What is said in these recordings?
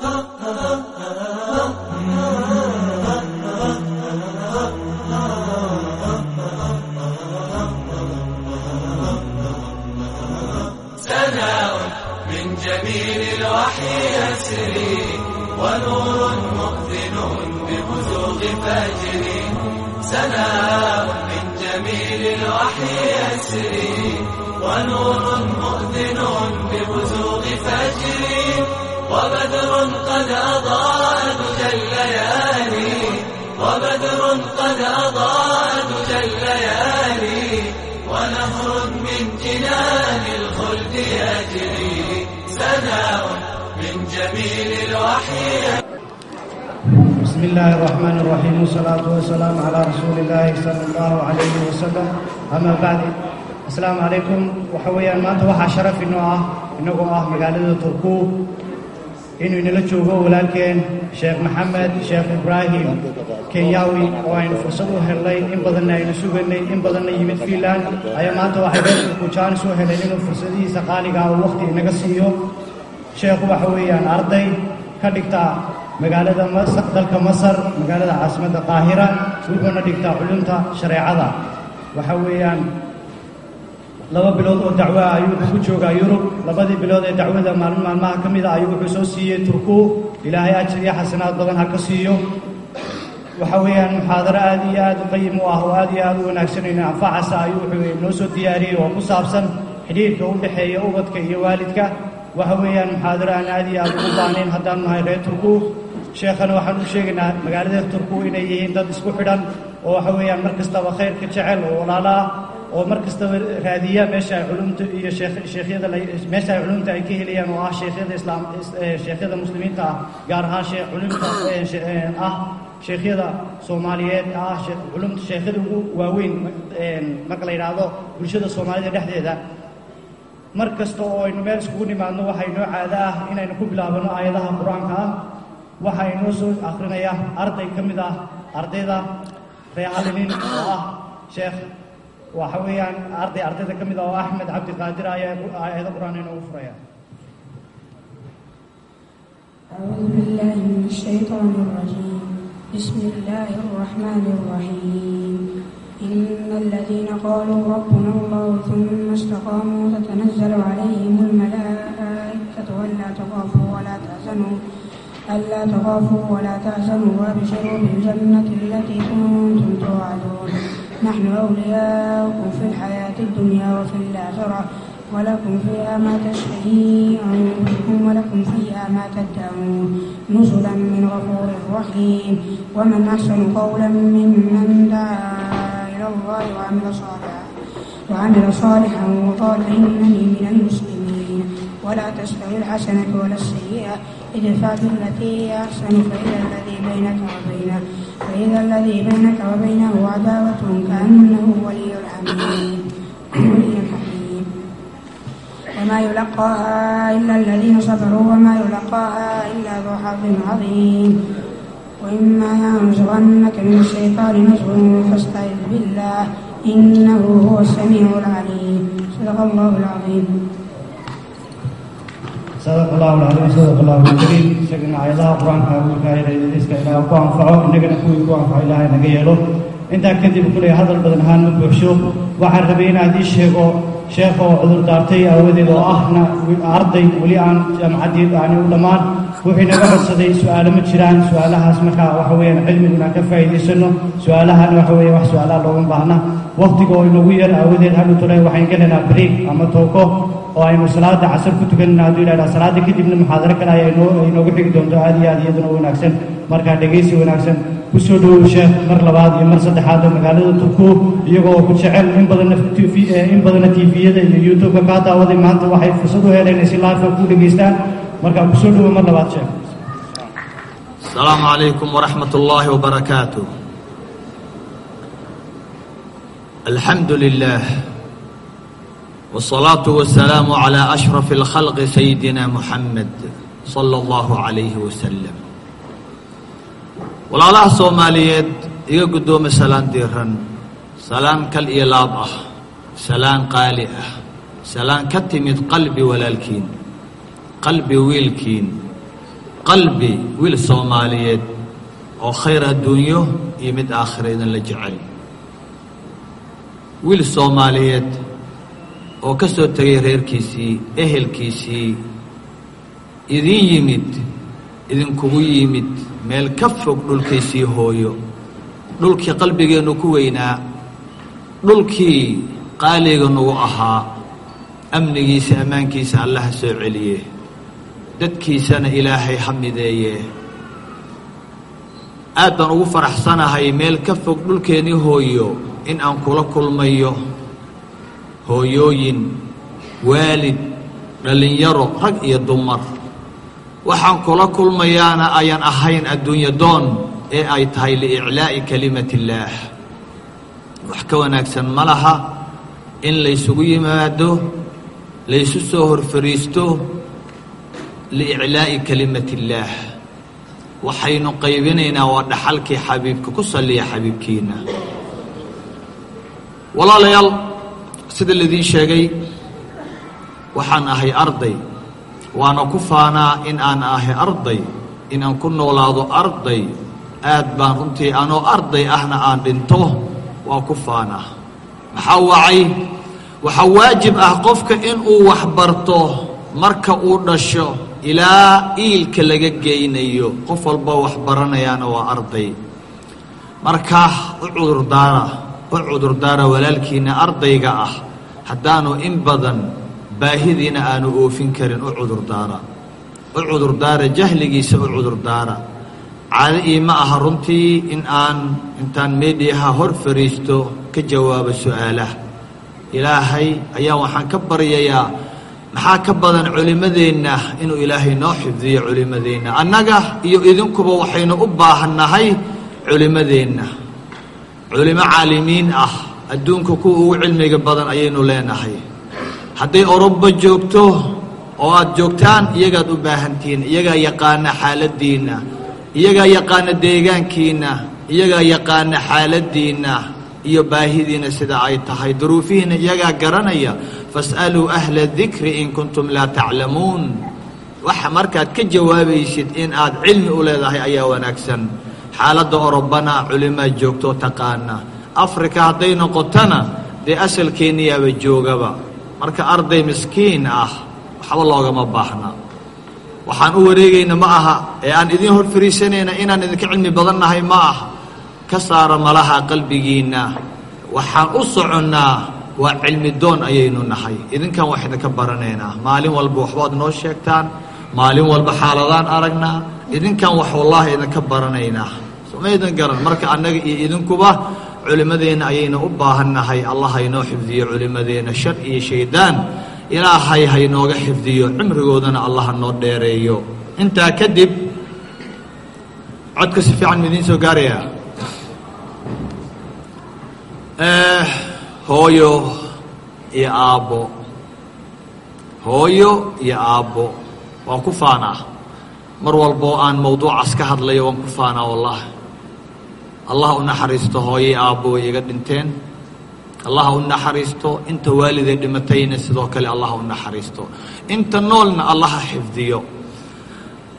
سناء bismillaahi raxmaan raxiim wsalaatu wasalaamu calaa rasuuli illaahi sala allahu calayhi wasalam amaa bacdi asalaamu calaykum waxaa weeyaan maanta waxaa sharaf inoo ah inagoo ah magaalada turkuub inuu inala joogo walaalkeen sheekh maxamed sheekh ibraahim kenyaawi oo aynu fursad u helnay in badanna aynu sugaynay in badanna yimid fiinland ayaa maanta waxay dalku jaanis u helen inuu fursadihiisa qaaligaa ah uu wakhti inaga siiyo. Sheekhu waxa weeyaan arday ka dhigta magaalada dalka masar magaalada caasimadda qaahira wuxuuna dhigtaa culumta shareecada. Waxa weeyaan laba bilood oo dacwoa ayuu ku joogaa yurub. Labadii bilood ee dacwada maalin maalmaha ka mid a ayuu wuxuu soo siiyey turku. Ilaahay ajir iyo xasanaad badan ha ka siiyo. Waxa weeyaan muxaadaro aad iyo aad u qayim u ah oo aad iyo aad u wanaagsanayno anfacasa ayuu wuxuu noo soo diyaariyey oo ku saabsan xidhiirka u dhexeeya ubadka iyo waalidka. Waxa weeyaan muxaadaro aan aad iyo aad ugu baanayn haddaanu nahay reer turku sheekhana waxaan u sheegaynaa magaalada turku inay yihiin dad isku xidhan oo waxa weeyaan mar kastaba khayrka jecel oo walaalo ah oo mar kastaba raadiya meesha ay culumta iyo sheekhyada meesha ay culumta ay ka helayaan oo ah sheekhyada islaam sheekhyada muslimiinta ah gaar ahaan sheekh culumta ah sheekhyada soomaaliyeed ah culumta sheekhyada ugu waaweyn marka la yidhaahdo bulshada soomaalida dhexdeeda. Mar kasta oo aynu meel iskugu nimaadno waxaa inoo caado ah inaynu ku bilaabano aayadaha qur'aanka ah waxaa inoo soo akrinaya arday ka mid ah ardayda reehalinin oo ah sheekh waxa weeyaan arday ardayda ka mid ah oo axmed cabdiqaadir ayaa aayado qur-aan inoogu furaya أعوذ بالله من الشيطان الرجيم بسم الله الرحمن الرحيم إن الذين قالوا ربنا الله ثم استقاموا تتنزل عليهم الملائكة ألا تخافوا ولا تحزنوا ألا تخافوا ولا تحزنوا وابشروا بالجنة التي كنتم توعدون نحن أولياؤكم في الحياة الدنيا وفي الآخرة ولكم فيها ما تشتهي أنفسكم ولكم فيها ما تدعون نزلا من غفور رحيم ومن أحسن قولا ممن دعا إلى الله وعمل صالحا وعمل صالحا وقال إنني من المسلمين ولا تستوي الحسنة ولا السيئة ادفع بالتي هي أحسن فإذا الذي بينك وبينه فإذا الذي بينك وبينه عداوة كأنه ولي حميد وما يلقاها إلا الذين صبروا وما يلقاها إلا ذو حظ عظيم وإما ينزغنك من الشيطان نزغ فاستعذ بالله إنه هو السميع العليم صدق الله العظيم sadaq allahu alcaliim sadaq allahu alkariim isagana aayadaha qur'aanka wiilkaa iska ilaaha ku anfaco innagana kuwii ku anfaco ilaahay naga yeelo intaa kadib kuley hadal badan ahaan ma buuxsho waxaan rabay inaad ii sheego sheekha oo cudur daartay aawadeed oo ahna arday weli aan jaamacaddii aani u dhammaan wuxuu inaga codsaday su'aalo ma jiraan su'aalahaas markaa waxa weeyaan cilmigu inaan ka faa'iidaysano su'aalahan waxa weeye wax su'aalaha looga baahna. Waqtiga oo inagu yar aawadeed hadhu tole waxaan gelaynaa break ama tooko oo aynu salaada casar ku tukanina hadduu ilaaha salaada kadibna muxaadaro kale ayaa inoo inoogu xigi doonto aad iyo aad iyaduna u wanaagsan. Markaa dhegaysi wanaagsan ku soo dhowow sheekh mar labaad iyo mar saddexaad oo magaalada turkuub iyagoo ku jecel in badana eh, in badana tifiyada iyo youtubeka. Kaa daawaday maanta waxay fursad u heleen si laarka ah ku dhegaystaan. Markaa ku soo dhowow mar labaad sheekh. Asalaamu calaykum waraxmat ullaahi wbarakaatu alxamdu lilah wsalaatu wasalaamu calaa ashraf alkhalqi sayidina muxamed sala allahu calayhi wasalam walaalaha soomaaliyeed iga guddooma salaan diiran salaan kal iyo laab ah. Salaan qaali ah. Salaan ka timid qalbi walaalkiin. Qalbi wiilkiin. Qalbi wiil soomaaliyeed oo khayr adduunyo iyo mid aakhira idin la jecel. Wiil soomaaliyeed oo ka soo tegay reerkiisii ehelkiisii idin yimid idinkugu yimid meel ka fog dhulkiisii hooyo. Dhulkii qalbigeennu ku weynaa. Dhulkii qaaliga nagu ahaa. Amnigiisa ammaankiisa allaha soo celiye dadkiisana ilaahay ha mideeye aad baan ugu faraxsanahay meel ka fog dhulkeennii hooyo in aan kula kulmayo. Hooyooyin waalid dhallinyaro rag iyo dumar waxaan kula kulmayaana ayaan ahayn adduunyo doon ee ay tahay liiclaa'i kelimati illaah wax ka wanaagsan ma laha in laysugu yimaado laysu soo horfariisto liiclaa'i kelimati illaah waxaynu qaybinaynaa waa dhaxalkii xabiibka ku salliya xabiibkiina walaalayaal sida laidiin sheegay waxaan ahay arday waana ku faanaa in aan ahay arday in aan ku noolaado arday aad baan runtii anoo arday ahna aan dhinto waa ku faanaa. Maxaa wacay? Waxaa waajib ah qofka inuu wax barto marka uu dhasho ilaa iilka laga geynayo. Qof walba wax baranayaana waa arday. Marka u cudurdaara u cudurdaara walaalkiina ardayga ah haddaanu in badan baahidiina aanu oofin karin u cudurdaara u cudurdaara jahligiisa u cudurdaara caado iima aha runtii in aan intaan meediyaha hor fariisto ka jawaabo su'aalaha. Ilaahay ayaa waxaan ka baryayaa maxaa ka badan culimmadeenna inuu ilaahay noo xifdiyo culimmadeenna annaga iyo idinkuba waxaynu u baahannahay culimmadeenna culimo caalimiin ah adduunka kuwa ugu cilmiga badan ayaynu leenahay hadday oroba joogto oo aad joogtaan iyagaad u baahantihiin iyagaa yaqaana xaaladdiinna iyagaa yaqaana deegaankiinna iyagaa yaqaana xaaladdiinna iyo baahidiina sida ay tahay. Duruufihiina iyagaa garanaya fas'aluu ahla dikri in kuntum laa taclamuun. Waxa markaad ka jawaabaysid in aad cilmi u leedahay ayaa wanaagsan. Xaaladda orobana culimaad joogtoo taqaana afrika hadday noqotona dee asalkeenniyaaba joogaba marka arday miskiin ah waxba loogama baahna. Waxaan u wareegayna ma aha. Ee aan idiin hor fariisanayna inaan idinka cilmi badan nahay ma ah ka saara malaha qalbigiinna. Waxaan u soconnaa waa cilmi doon ayaynu nahay. Idinkan wax idinka baranaynaa maalin walba waxbaad noo sheegtaan. Maalin walba xaaladaan aragnaa. Idinkan wax wallaahi idinka baranaynaa somaydan garan. Marka annaga iyo idinkuba culimmadeenna ayaynu u baahannahay. Allah haynoo xifdiyo culimmadeenna shar iyo shaydaan ilaahay haynooga xifdiyo. Cimrigoodana allah noo dheereeyo. Intaa kadib codka si fiican midiin soo gaaraya? Hooyo iyo aabbo. Hooyo iyo aabbo. Waan ku faanaa. Mar walboo aan mawduucaas ka hadlayo waan ku faanaa wallahi allah u naxariisto hooyay aabbo way iga dhinteen. Allah u naxariisto inta waaliday dhimatayna sidoo kale allah u naxariisto. Inta noolna allaha xifdiyo.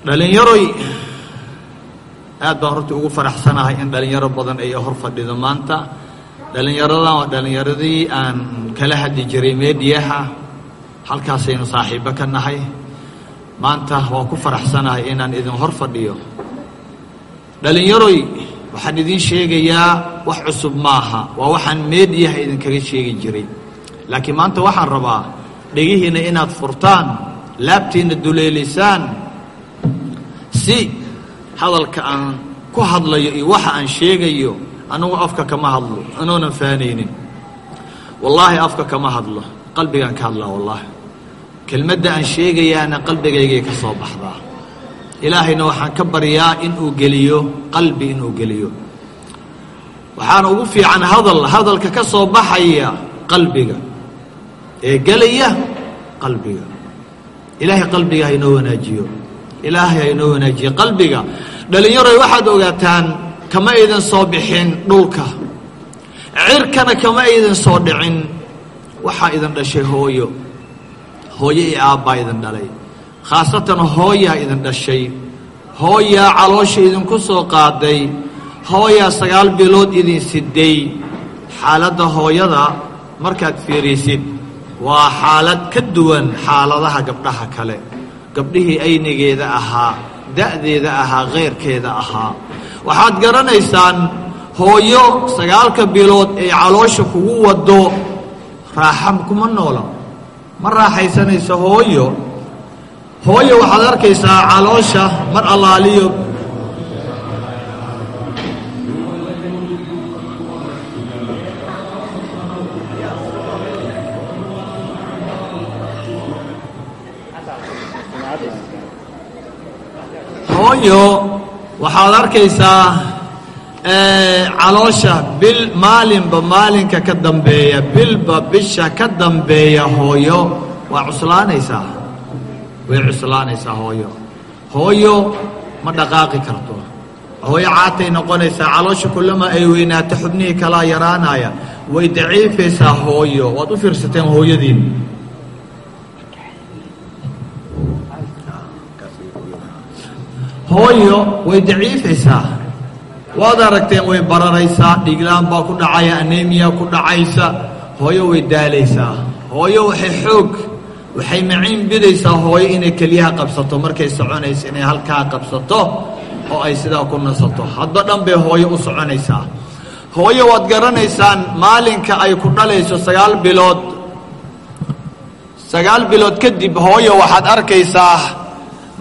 Dhalinyaroy aad baan horta ugu faraxsanahay in dhalinyaro badan ay hor fadhido maanta. Dhalinyaradan waa dhalinyaradii aan kala hadli jiray meediyaha halkaasaynu saaxiibo ka nahay. Maanta waan ku faraxsanahay inaan idin hor fadhiyo. Dhalinyaroy waxaan idiin sheegayaa wax cusub maaha. Waa waxaan meediyaha idinkaga sheegi jiray. Laakiin maanta waxaan rabaa dhegihiinna inaad furtaan laabtiinna duleelisaan si hadalka aan ku hadlayo iyo waxa aan sheegayo anugu afka kama hadlo anoonan faanaynin. Wallaahi afka kama hadlo. Qalbigaan ka hadlaa wallaahi. Kelmadda aan sheegayaana qalbigaygay ka soo baxdaa ilaahayna waxaan ka baryaa inuu geliyo qalbi inuu geliyo. Waxaana ugu fiican hadal hadalka ka soo baxaya qalbiga. Ee gelaya qalbiga. Ilaahay qalbiga haynoo wanaajiyo. Ilaahay haynoo wanaajiyo. Qalbiga dhalinyaroy waxaad ogaataan kama aydan soo bixin dhulka. Cirkana kama aydan soo dhicin. Waxaa idin dhashay hooyo. Hooyo iyo aabbaa idin dhalay khaasatan hooyaa idin dhashay hooyaa caloosha idinku soo qaaday hooyaa sagaal bilood idin siday xaaladda hooyada markaad fiirisid waa xaalad ka duwan xaaladaha gabdhaha kale. Gabdhihii aynigeeda ahaa da'deeda ahaa keyrkeeda ahaa. Waxaad garanaysaan hooyo sagaalka bilood ay caloosha kugu waddo raaxam kuma noola ma raaxaysanayso hooyo hooyo waxaad arkaysaa caloosha mar allaaliyo. Hooyo waxaad arkaysaa caloosha. Bil maalinba maalinka ka dambeeya bilba bisha ka dambeeya hooyo. Waa cuslaanaysaa way cuslaanaysaa hooyo. Hooyo ma dhaqaaqi karto. Hooyo caatay noqonaysaa caloosha kullama ay weynaato xubnihii kalaa yaraanaya. Way daciifaysaa hooyo. Waad u fiirsateen hooyadiin. Hooyo way daciifaysaa. Waad aragteen way bararaysaa dhiglaan baa ku dhacaya anemiya ku dhacaysa. Hooyo way daalaysaa. Hooyo waxay xoog waxay maciin bidaysaa hooyo inay keliyaha qabsato. Markay soconayso inay halkaa qabsato oo ay sidaa ku nasato. Hadba dhan bay hooyo u soconaysaa hooyo waad garanaysaan maalinka ay ku dhalayso sagaal bilood. Sagaal bilood kadib hooyo waxaad arkaysaa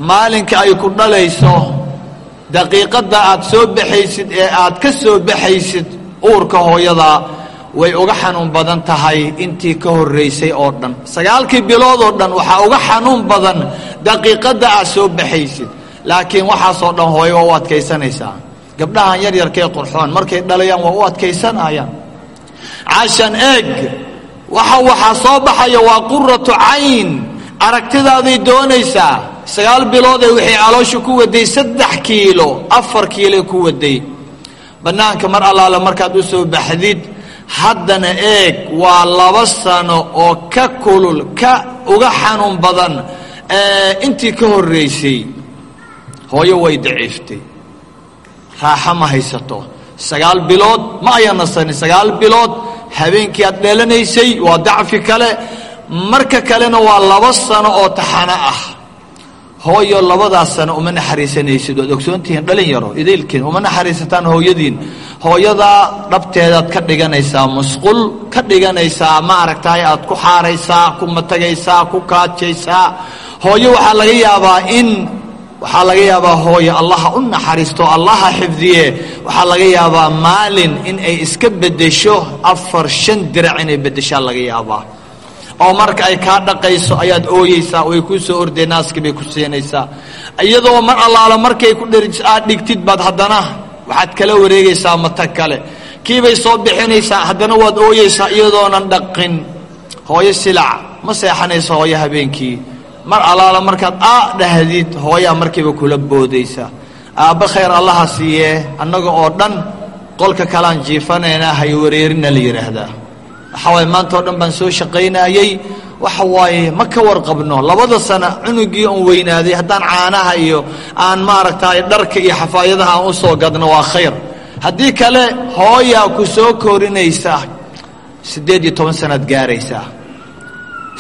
maalinka ay ku dhalayso. Daqiiqadda aad soo baxaysid ee aad ka soo baxaysid uurka hooyada way uga xanuun badan tahay intii ka horraysay oo dhan. Sagaalkii bilood oo dhan waxaa uga xanuun badan daqiiqadda aad soo baxaysid. Laakiin waxaasoo dhan hooyo waa u adkaysanaysaa. Gabdhahan yaryarkee qurxoon markay dhalayaan waa u adkaysanayaan. Cashan eeg waxa waxaa soo baxaya waa quratu cayn. Aragtidaaday doonaysaa sagaal bilood ee waxay caloosha ku waday saddex kiilo afar kiilo ku waday. Bannaanka mar allaale markaad u soo baxdid haddana eeg waa laba sano oo ka kulul ka uga xanuun badan intii ka horraysay hooyo way daciiftay. Raaxo ma haysato. Sagaal bilood ma ayaa nasanin sagaal bilood habeenkii aad dheelanaysay waa dacfi kale. Marka kalena waa laba sano oo taxano ah. Hooyo labadaas sano uma naxariisanaysid. Waad ogsoontihiin dhalinyaro idaylkiin uma naxariisataan hooyadiin hooyadaa dhabteedaad ka dhiganaysaa musqul ka dhiganaysaa ma aragtaay aad ku xaaraysaa ku matagaysaa ku kaajaysaa. Hooyo waxaa laga yaabaa in waxaa laga yaabaa hooyo allaha u naxariisto allaha xifdiye. Waxaa laga yaabaa maalin in ay iska beddesho afar shan dirac inay beddeshaa laga yaabaa. Oo marka ay kaa dhaqayso ayaad ooyeysaa way kuu soo ordee naaskii bay ku siinaysaa. Iyadoo mar allaala markay ku aad dhigtid baad haddana waxaad kala wareegaysaa matag kale. Kiibay soo bixinaysaa haddana waad ooyeysaa iyadoonan dhaqin. Hooyo silac ma seexanayso hooyo habeenkii. Mar allaala markaad aa dhahdid hooyaa markiiba kula boodaysa. Aabba khayr allaha siiyee. Annaga oo dhan qolka kalean jiifanaynaa hay wareerina la yidhaahdaa. Waxaa waaye maanta dhan baan soo shaqaynayey waxa waaye ma ka warqabno labada sana cunugii on weynaaday haddaan caanaha iyo aan maaragtay dharka iyo xafaayadaha aan u soo gadno waa khayr. Haddii kale hooyaa ku soo korinaysa siddeed iyo toban sanaad gaaraysaa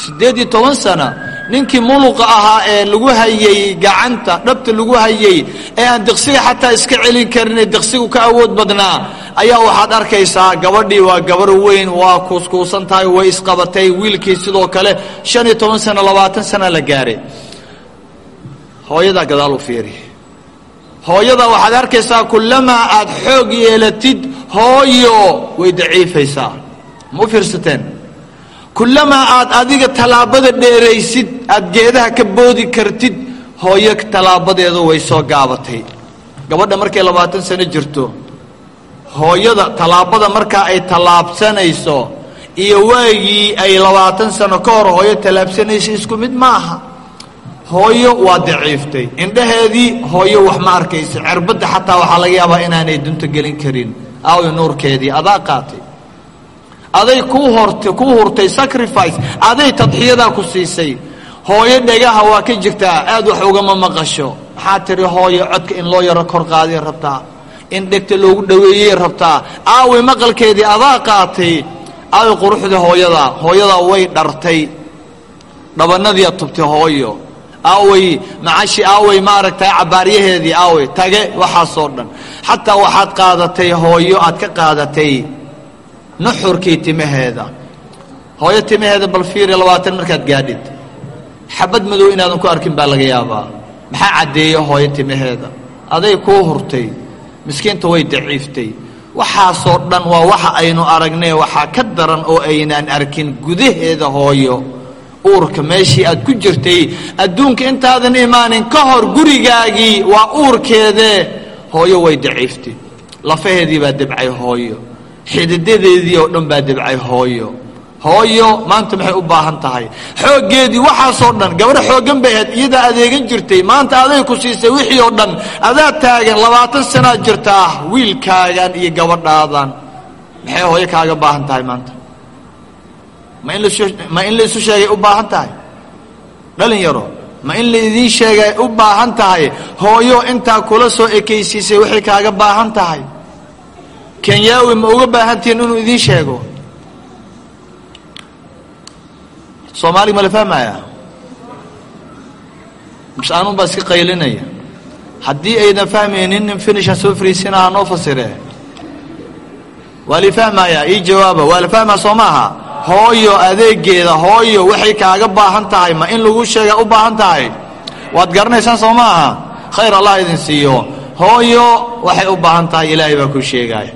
siddeed iyo toban sana ninkii muluqa ahaa ee lagu hayey gacanta dhabta lagu hayey ee aan diqsiga xataa iska celin karinee diqsigu ka awood badnaa ayaa waxaad arkaysaa gabadhii waa gabar weyn waa kuuskuusan tahay way isqabatay wiilkii sidoo kale shan iyo toban sano labaatan sana la gaaray. Hooyadaa gadaal u fiiri. Hooyada waxaad arkaysaa kullamaa aad xoog yeelatid hooyo way daciifaysaa. Ma u fiirsateen kullamaa aad adiga tallaabada dheeraysid aad geedaha ka boodi kartid hooyo tallaabadeedu way soo gaabatay. Gabadha markay labaatan sano jirto hooyada tallaabada markaa ay tallaabsanayso iyo waagii ay labaatan sano ka hor hooyo tallaabsanaysa isku mid ma aha hooyo waa daciiftay. Indhaheedii hooyo wax ma arkaysa. Cerbadda xataa waxaa laga yaabaa inaanay dunta gelin karin. Aawi nuurkeedii adaa qaatay aday kuu hurtay sacrifice aday tadxiyadaa ku siisay. Hooyo dhegaha waa ka jirtaa aad wax ugama maqasho. Maxaa tiri hooyo codka in loo yaro kor qaadiy rabtaa. In dhegta loogu dhaweeyey rabtaa. Aaway maqalkeedii adaa qaatay aaway quruxdii hooyadaa hooyadaa way dhartay. Dhabanadiia tubtay hooyo. Aaway macashi aaway maaragtay cabaaryaheedii aaway tage waxaasoo dhan. Xataa waxaad qaadatay hooyo aad ka qaadatay nuxurkii timaheeda. Hooyo timaheeda bal fiiri labaatan markaad gaadhid. Xabad madow inaadan ku arkin baa laga yaabaa. Maxaa caddeeya hooyo timaheeda? Aday kuu hurtay. Miskiinta way daciiftay. Waxaasoo dhan waa waxa aynu aragnay waxaa ka daran oo aynaan arkin gudaheeda hooyo. Uurka meeshii aad ku jirtay adduunka intaadan imaanin ka hor gurigaagii waa uurkeedee hooyo way daciiftay lafaheedii baa debcay hooyo xididadeedii oo dhan baa debcay hooyo. Hooyo maanta maxay u baahan tahay? Xooggeedii waxaasoo dhan gabadho xooggan bay ahayd iyadaa adeegan jirtay. Maanta aday ku siisay wixii oo dhan adaa taagan labaatan sanaad jirtaa wiilkaagan iyo gabadhaadan. Maxay hooyo kaaga baahan tahay maanta? Ma in ma in laisu sheegay u baahan tahay? Dhalinyaro ma in laidiin sheegay u baahan tahay? Hooyo intaa kula soo ekaysiisay waxay kaaga baahan tahay kenyaawi ma uga baahantihiin inuu idiin sheego? Soomaaliga ma la fahmaya mise anun baa iska qaylinaya? Haddii aydan fahmaynin nin finishan soo friisina ha noo fasire. Waa la fahmaya ii jawaaba. Waa la fahmaya soo maaha? Hooyo adeegeeda hooyo waxay kaaga baahan tahay. Ma in lagu sheega u baahan tahay? Waad garanaysaan soo maaha? Khayr allah idin siiyo hooyo waxay u baahan tahay ilaahay baa kuu sheegaaya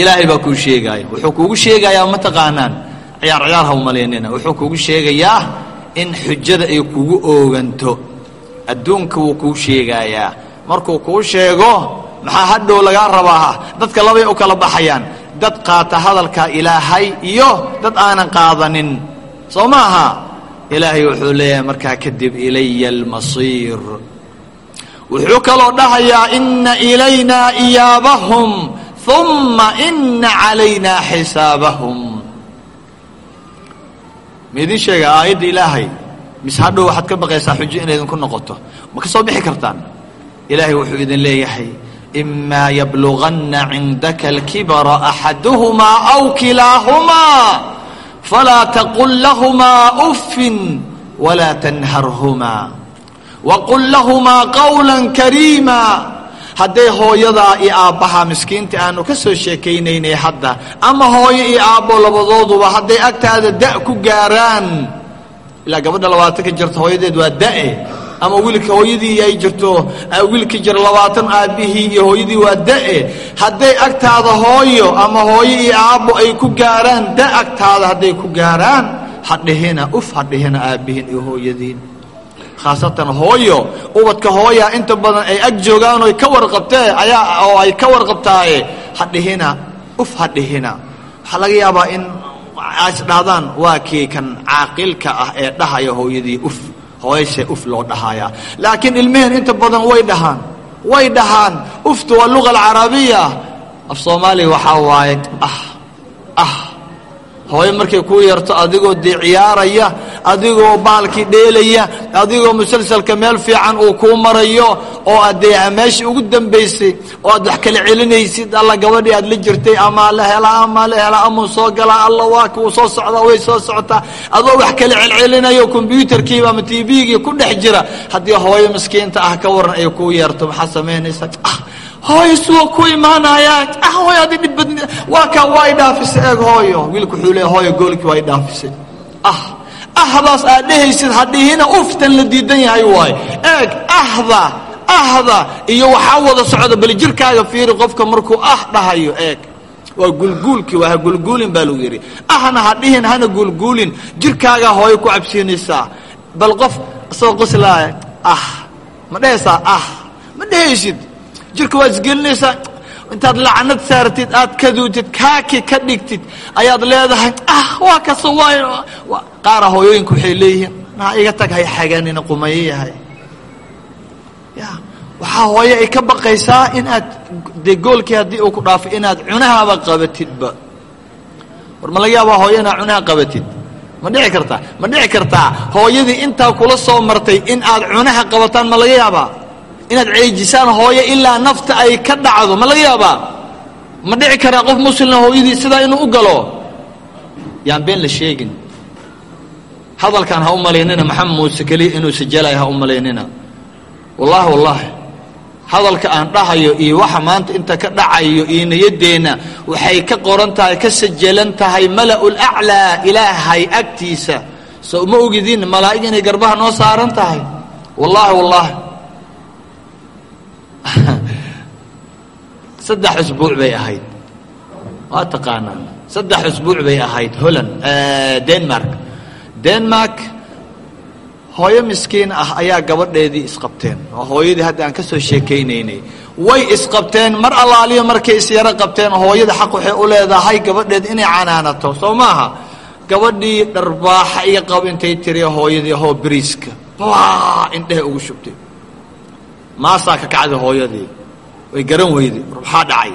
ilaahay baa kuu sheegaaya wuxuu kuugu sheegayaa ma taqaanaan. Ciyaar ciyaar ha umalaynina wuxuu kuugu sheegayaa in xujada ay kugu ooganto. Adduunka wuu kuu sheegayaa markuu kuu sheego maxaa hadhow lagaa rabaa? Dadka labay u kala baxayaan. Dad qaata hadalka ilaahay iyo dad aanan qaadanin. Soo maaha ilaahay wuxuu leeyahay markaa kadib ilaya almasiir wuxuu kaloo dhahayaa ina ilaynaa iyaabahum uma ina calaynaa xisaabahum. Ma idiin sheegaa aayadda ilaahay mise hadhow waxaad ka baqaysaa xujo inay idinku noqoto. Ma ka soo bixi kartaan? Ilaahay wuxuu idin leeyahay imaa yabluganna cindaka alkibara axaduhumaa aw kilaahumaa falaa taqul lahumaa ufin walaa tanharhumaa waqul lahumaa qawla kariima hadday hooyadaa iyo aabbahaa miskiinta aanu ka soo sheekaynaynay hadda. Ama hooyo iyo aabbo labadooduba hadday agtaada da' ku gaaraan. Ilaa gabadha labaatanka jirta hooyadeed waa da'e. Ama wiilka hooyadii ay jirto wiilka jir labaatan aabbihii iyo hooyadii waa da'e. Hadday agtaada hooyo ama hooyo iyo aabbo ay ku gaaraan da' agtaada hadday ku gaaraan hadhihina uf hadhihina aabbihiin iyo hooyadiin khaasatan hooyo ubadka hooyaa inta badan ay ag joogaan oy ka warqabtee ayaa oo ay ka warqabtaaye hadhihina uf hadhihina waxaa laga yaabaa in as dhahdaan waa kii kan caaqilka ah ee dhahaya hooyadii uf hooyase uf loo dhahayaa laakiin ilmeheen inta badan way dhahaan way dhahaan uftu waa luga alcarabiya. Af soomaaliya waxaa waaye ah ah hooyo markay kuu yarto adigoo dee ciyaaraya adigoo baalkii dheelaya adigoo musalsalka meel fiican uu kuu marayo oo adee meeshii ugu dambaysay oo aad wax kala celinaysid alla gabadhii aad la jirtay amaa la helaa amaa la helaa amuu soo galaa alla waa kuu soo socdaa way soo socotaa adoo wax kala celcelinayo kombyuutarkiiba ama t v-gii ku dhex jira haddii hooyo miskiinta ah ka waran ay kuu yeerto maxaa samaynaysaa ah hooyo suwa ku imaanayaa ah hooyo adi dhib badn waa kaa waa i dhaafisay eeg hooyo wiilku wuxuu leeya hooyo goolkii waa i dhaafisay ah ahdaas aad dhehaysid hadhihina uftan la diidan yahay waayo eeg ahda ahda. Iyo waxaa wada socda bal jirkaaga fiiri qofka markuu ah dhahayo eeg waa gulguulkii waa ha gulguulin baa lagu yidhi. Ahna hadhihin hana gulguulin. Jirkaagaa hooyo ku cabsiinaysaa. Bal qof isagoo qoslaaya ah ma dhehaysaa ah ma dhehaysid jirka waad isgelinaysaa. Intaad lacanad saartid aad kaduutid kaaki ka dhigtid ayaad leedahay ah waa kaso qaara hooyooyinka waxay leeyihiin naa iga tag hay xaganina qumayo yahay. Ya waxaa hooye ay ka baqaysaa inaad dee goolkii haddii uu ku dhaafay inaad cunahaaba qabatidba. War ma laga yaabaa hooyo inaad cunaha qabatid. Ma dhici kartaa ma dhici kartaa hooyadii intaa kula soo martay in aad cunaha qabataan ma laga yaabaa inaad ceejisaan hooyo ilaa nafta ay ka dhacdo ma laga yaabaa? Ma dhici karaa qof muslimna hooyadii sidaa inuu u galo? Yaan been la sheegin. Hadalkan ha u malaynina maxamed muuse keliya inuu sajalaya ha u malaynina? Wallahi wallahi hadalka aan dhahayo iyo waxa maanta inta ka dhacayo iyo niyaddeenna waxay ka qoran tahay ka sajalan tahay mala'ul aclaa agtiisa. So uma ogidin malaa'ig inay garbaha noo saaran tahay? Wallahi wallahi saddex usbuuc bay ahayd. Waa taqaanaan. Saddex usbuuc bay ahayd. Holland denmark. Denmark hooyo miskiin ah ayaa gabadheedii isqabteen. Oo hooyadii hadda aan ka soo sheekaynaynay. Way isqabteen mar allaaliyo markay isyaro qabteen hooyada xaq waxay u leedahay gabadheed inay canaanato. Soo maaha gabadhii dharbaaxa iyo qab intay tiri hooyadii hoo beriiska baa indhehe ugu shubtay maasaa ka kacday hooyadii. Way garan weyday maxaa dhacay.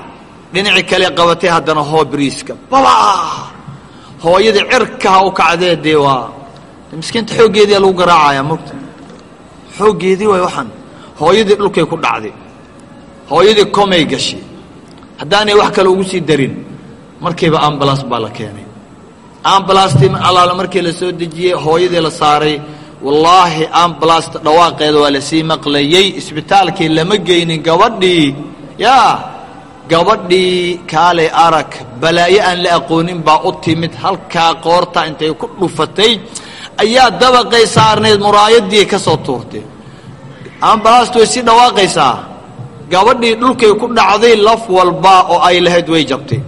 Dhinacii kale qabatay haddana hoo beriiska baba! Hooyadii cirkaha u kacdee dee waa miskiinta xooggeediia lagu garaacayaa mogta xooggeedii waay waxaan hooyadii dhulkay ku dhacday. Hooyadii komay gashay haddaanay wax kale ugu sii darin markiiba ambulance baa la keenay. Ambulastii allaala markii la soo dejiyey hooyadii la saaray wallaahi ambulasta dhawaaqeeda waa la sii maqlayey isbitaalkii lama geynin gabadhii. Yaa gabadhii kaalay arag balaayo aan la aqoonin baa u timid. Halkaa qoorta intay ku dhufatay ayaa dabaqay saarnayd muraayadii ka soo tuurtay. Ambalastu way sii dhawaaqaysaa. Gabadhii dhulkay ku dhacday laf walba oo ay lahayd way jabtay.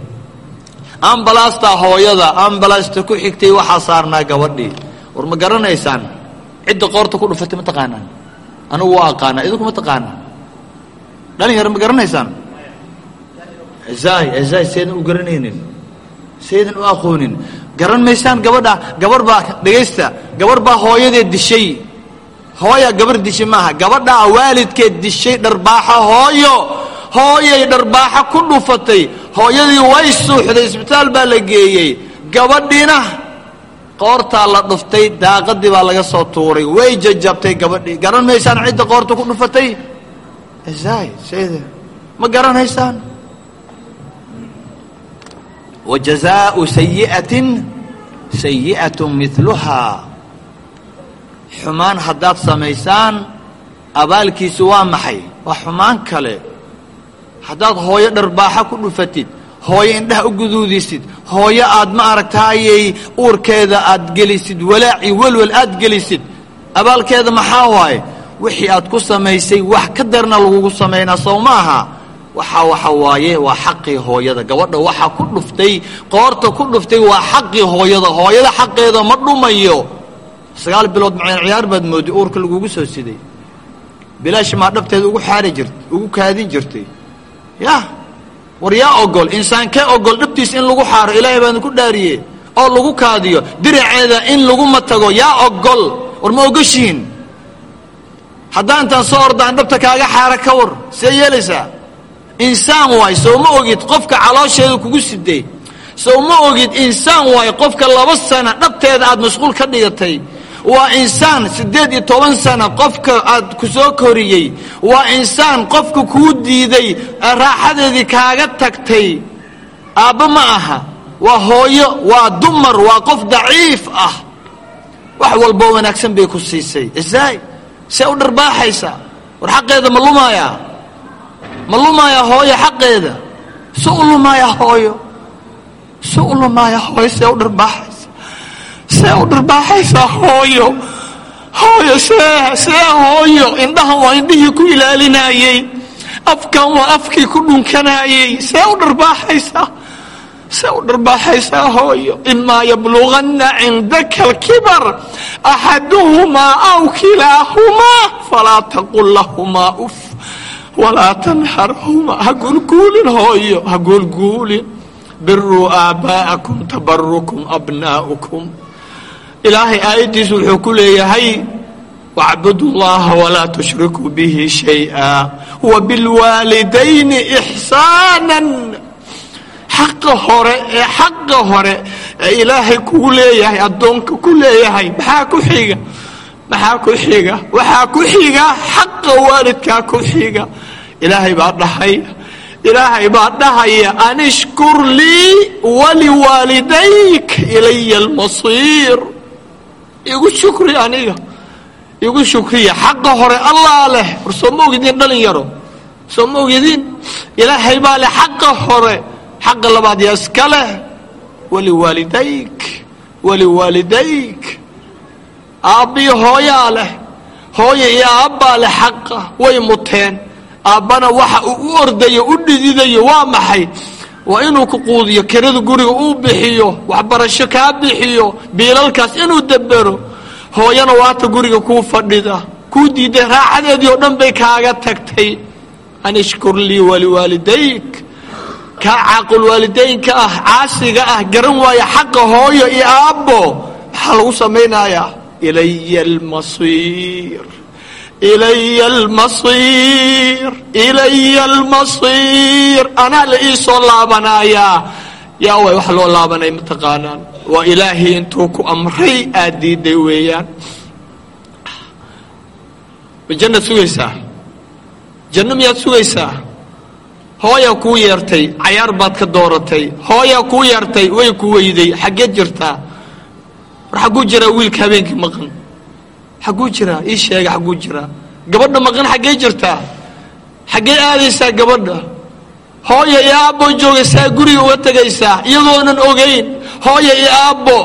Ambalastaa hooyada ambalasta ku xigtay waxaa saarnaa gabadhii. War ma garanaysaan cidda qoorta ku dhufatay ma taqaanaan? Anigu waa aqaanaa idinku ma taqaanaa dhalinyaro ma garanaysaan? Zay zay seedan u garanaynin. Seedan u aqoonin. Garan maysaan gabadha gabarh baa dhegaysta gabarh baa hooyadeed dishay. Hooya gabar dishay maaha gabadhaa waalidkeed dishay dharbaaxa hooyo. Hooyay dharbaaxa ku dhufatay hooyadii way suuxday isbitaal baa la geeyey. Gabadhiina qoortaa la dhuftay daaqadii baa laga soo tuuray way jajabtay gabadhii. Garan maysaan cidda qoorta ku dhufatay? Ma garanaysaan wajazaau sayi'atin sayi'atu miluhaa xumaan haddaad samaysaan abaalkiisu waa maxay? Waa xumaan kale. Haddaad hooyo dharbaaxa ku dhufatid hooyo indhaha u guduudisid hooyo aad ma aragtaayey uurkeeda aad gelisid. Walaaci welwel aad gelisid. Abaalkeeda maxaa waaye? Wixii aad ku samaysay wax ka darna lagugu samaynaa sow maaha. Waxaa waxa waaye waa xaqii hooyada. Gabadha waxaa ku dhuftay qoorta ku dhuftay waa xaqii hooyada. Hooyada xaqeeda ma dhumayo. Sagaal bilood maceen ciyaar baad mooday uurka lagugu soo siday. Bilaash maa dhabteeda ugu xaari jirt ugu kaadin jirtay. Ya war yaa ogol insaankee ogol dhabtiis in lagu xaaro ilaahay baan ku dhaariye oo lagu kaadiyo diraceeda in laguma tago yaa ogol war ma ogoshiin haddaantaan soo ordaan dhabta kaaga xaara ka war see yeelaysaa insaan waay sow ma ogid qofka caloosheeda kugu siday sow ma ogid insaan waay qofka laba sana dhabteeda aad mashquul ka dhigatay waa insaan siddeed iyo toban sana qofka aad ku soo koriyey. Waa insaan qofka kuu diiday raaxadeedii kaaga tagtay. Aabba ma aha. Waa hooyo waa dumar waa qof daciif ah. Wax walboo wanaagsan bay ku siisay. Isaay see u dharbaaxaysaa war xaqeeda ma lumaayaa ma lumaayaa hooyo xaqeeda? Se u lumaayaa hooyo? Se u lumaayaa hooyo see u dharbaaxaysa see u dharbaaxaysaa hooyo hooyo see see hooyo indhahan waa indhihii ku ilaalinaayey afkan waa afkii ku dhunkanaayey see u dharbaaxaysaa see u dharbaaxaysaa hooyo imaa yabluganna cindaka alkibar. Axaduhumaa aw kilaahumaa falaa taqul lahumaa uf walaa tanharhumaa ha guulguulin hooyo ha guulguulin biruu aabbaa'akum tabarukum abnaa'ukum ilaahay aayaddiisu wuxuu ku leeyahay wacbudu llaha walaa tushrikuu bihi shayئa wabilwaalidayni ixsaanan. Xaqa hore ee xaqa hore ee ilaahay kugu leeyahay addoonka ku leeyahay maxaa ku xiga? Maxaa ku xiga? Waxaa ku xiga xaqa waalidkaa ku xiga. Ilaahay baa dhahay ilaahay baa dhahaya an ishkur lii waliwaalidayk ilaya almasiir igu shukri aniga. Igu shukriya. Xaqa hore allaa leh. War soo ma ogidin dhalinyaro soo ma ogidin? Ilaahay baa leh xaqa hore. Xaqa labaad yaa iska leh. Waliwaalidayk waliwaalidayk aabbiyo hooyaa leh. Hooya iyo aabbaa leh xaqa. Way muteen. Aabbana waxa uu u ordayo u dhididayo waa maxay waa inuu ku quudiyo kirada guriga uu bixiyo waxbarasho kaa bixiyo biilalkaas inuu debero hooyana waata guriga kuu fadhida kuu diiday raaxadeedii oo dhan bay kaaga tagtay. An ishkur lii waliwaalidayk kaa caaqul waalidaynka ah caasiga ah garan waaya xaqa hooyo iyo aabbo. Maxaa lagu samaynayaa? Ilaya almasiir ilaya almasiir ilaya almasiir anaa la ii soo laabanayaa yaa way wax loo laabanay mataqaanaan waa ilaahay intuu ku amray aad diiday weeyaan ma jannaad sugaysaa janno miyaad sugaysaa hooyaa kuu yeertay cayaar baad ka dooratay hooyaa kuu yeertay way ku weyday xaggeed jirtaa war jiraa wiilka habeenkii maqan xagguu jiraa ii sheega xagguu jiraa gabadha maqan xaggee jirtaa xaggee aadaysaa gabadha. Hooya iyo aabbo joogaysaa guriga uga tegaysaa iyadoonan ogayn hooya iyo aabbo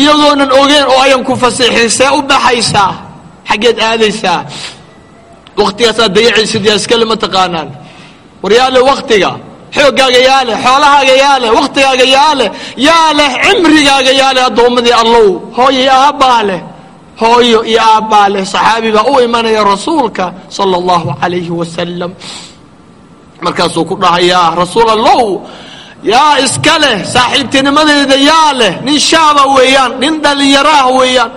iyadoonan ogeyn oo ayan ku fasixin see u baxaysaa. Xaggeed aadaysaa. Waktigaasaa dayacaysid yaa iskale ma taqaanaan. War yaa leh waktiga xooggaaga yaa leh xoolahaaga yaa leh waktigaaga yaa leh yaa leh cimrigaaga yaa leh addoommadii allow. Hooya iyo aabbaa leh hooyo iyo aabbaa leh saxaabi baa u imanaya rasuulka sala allahu calayhi wasalam markaasuu ku dhahayaa rasuul allow yaa iska leh saaxiibtinimadeeda yaa leh nin shaaba weeyaan nin dhallinyaraah weeyaan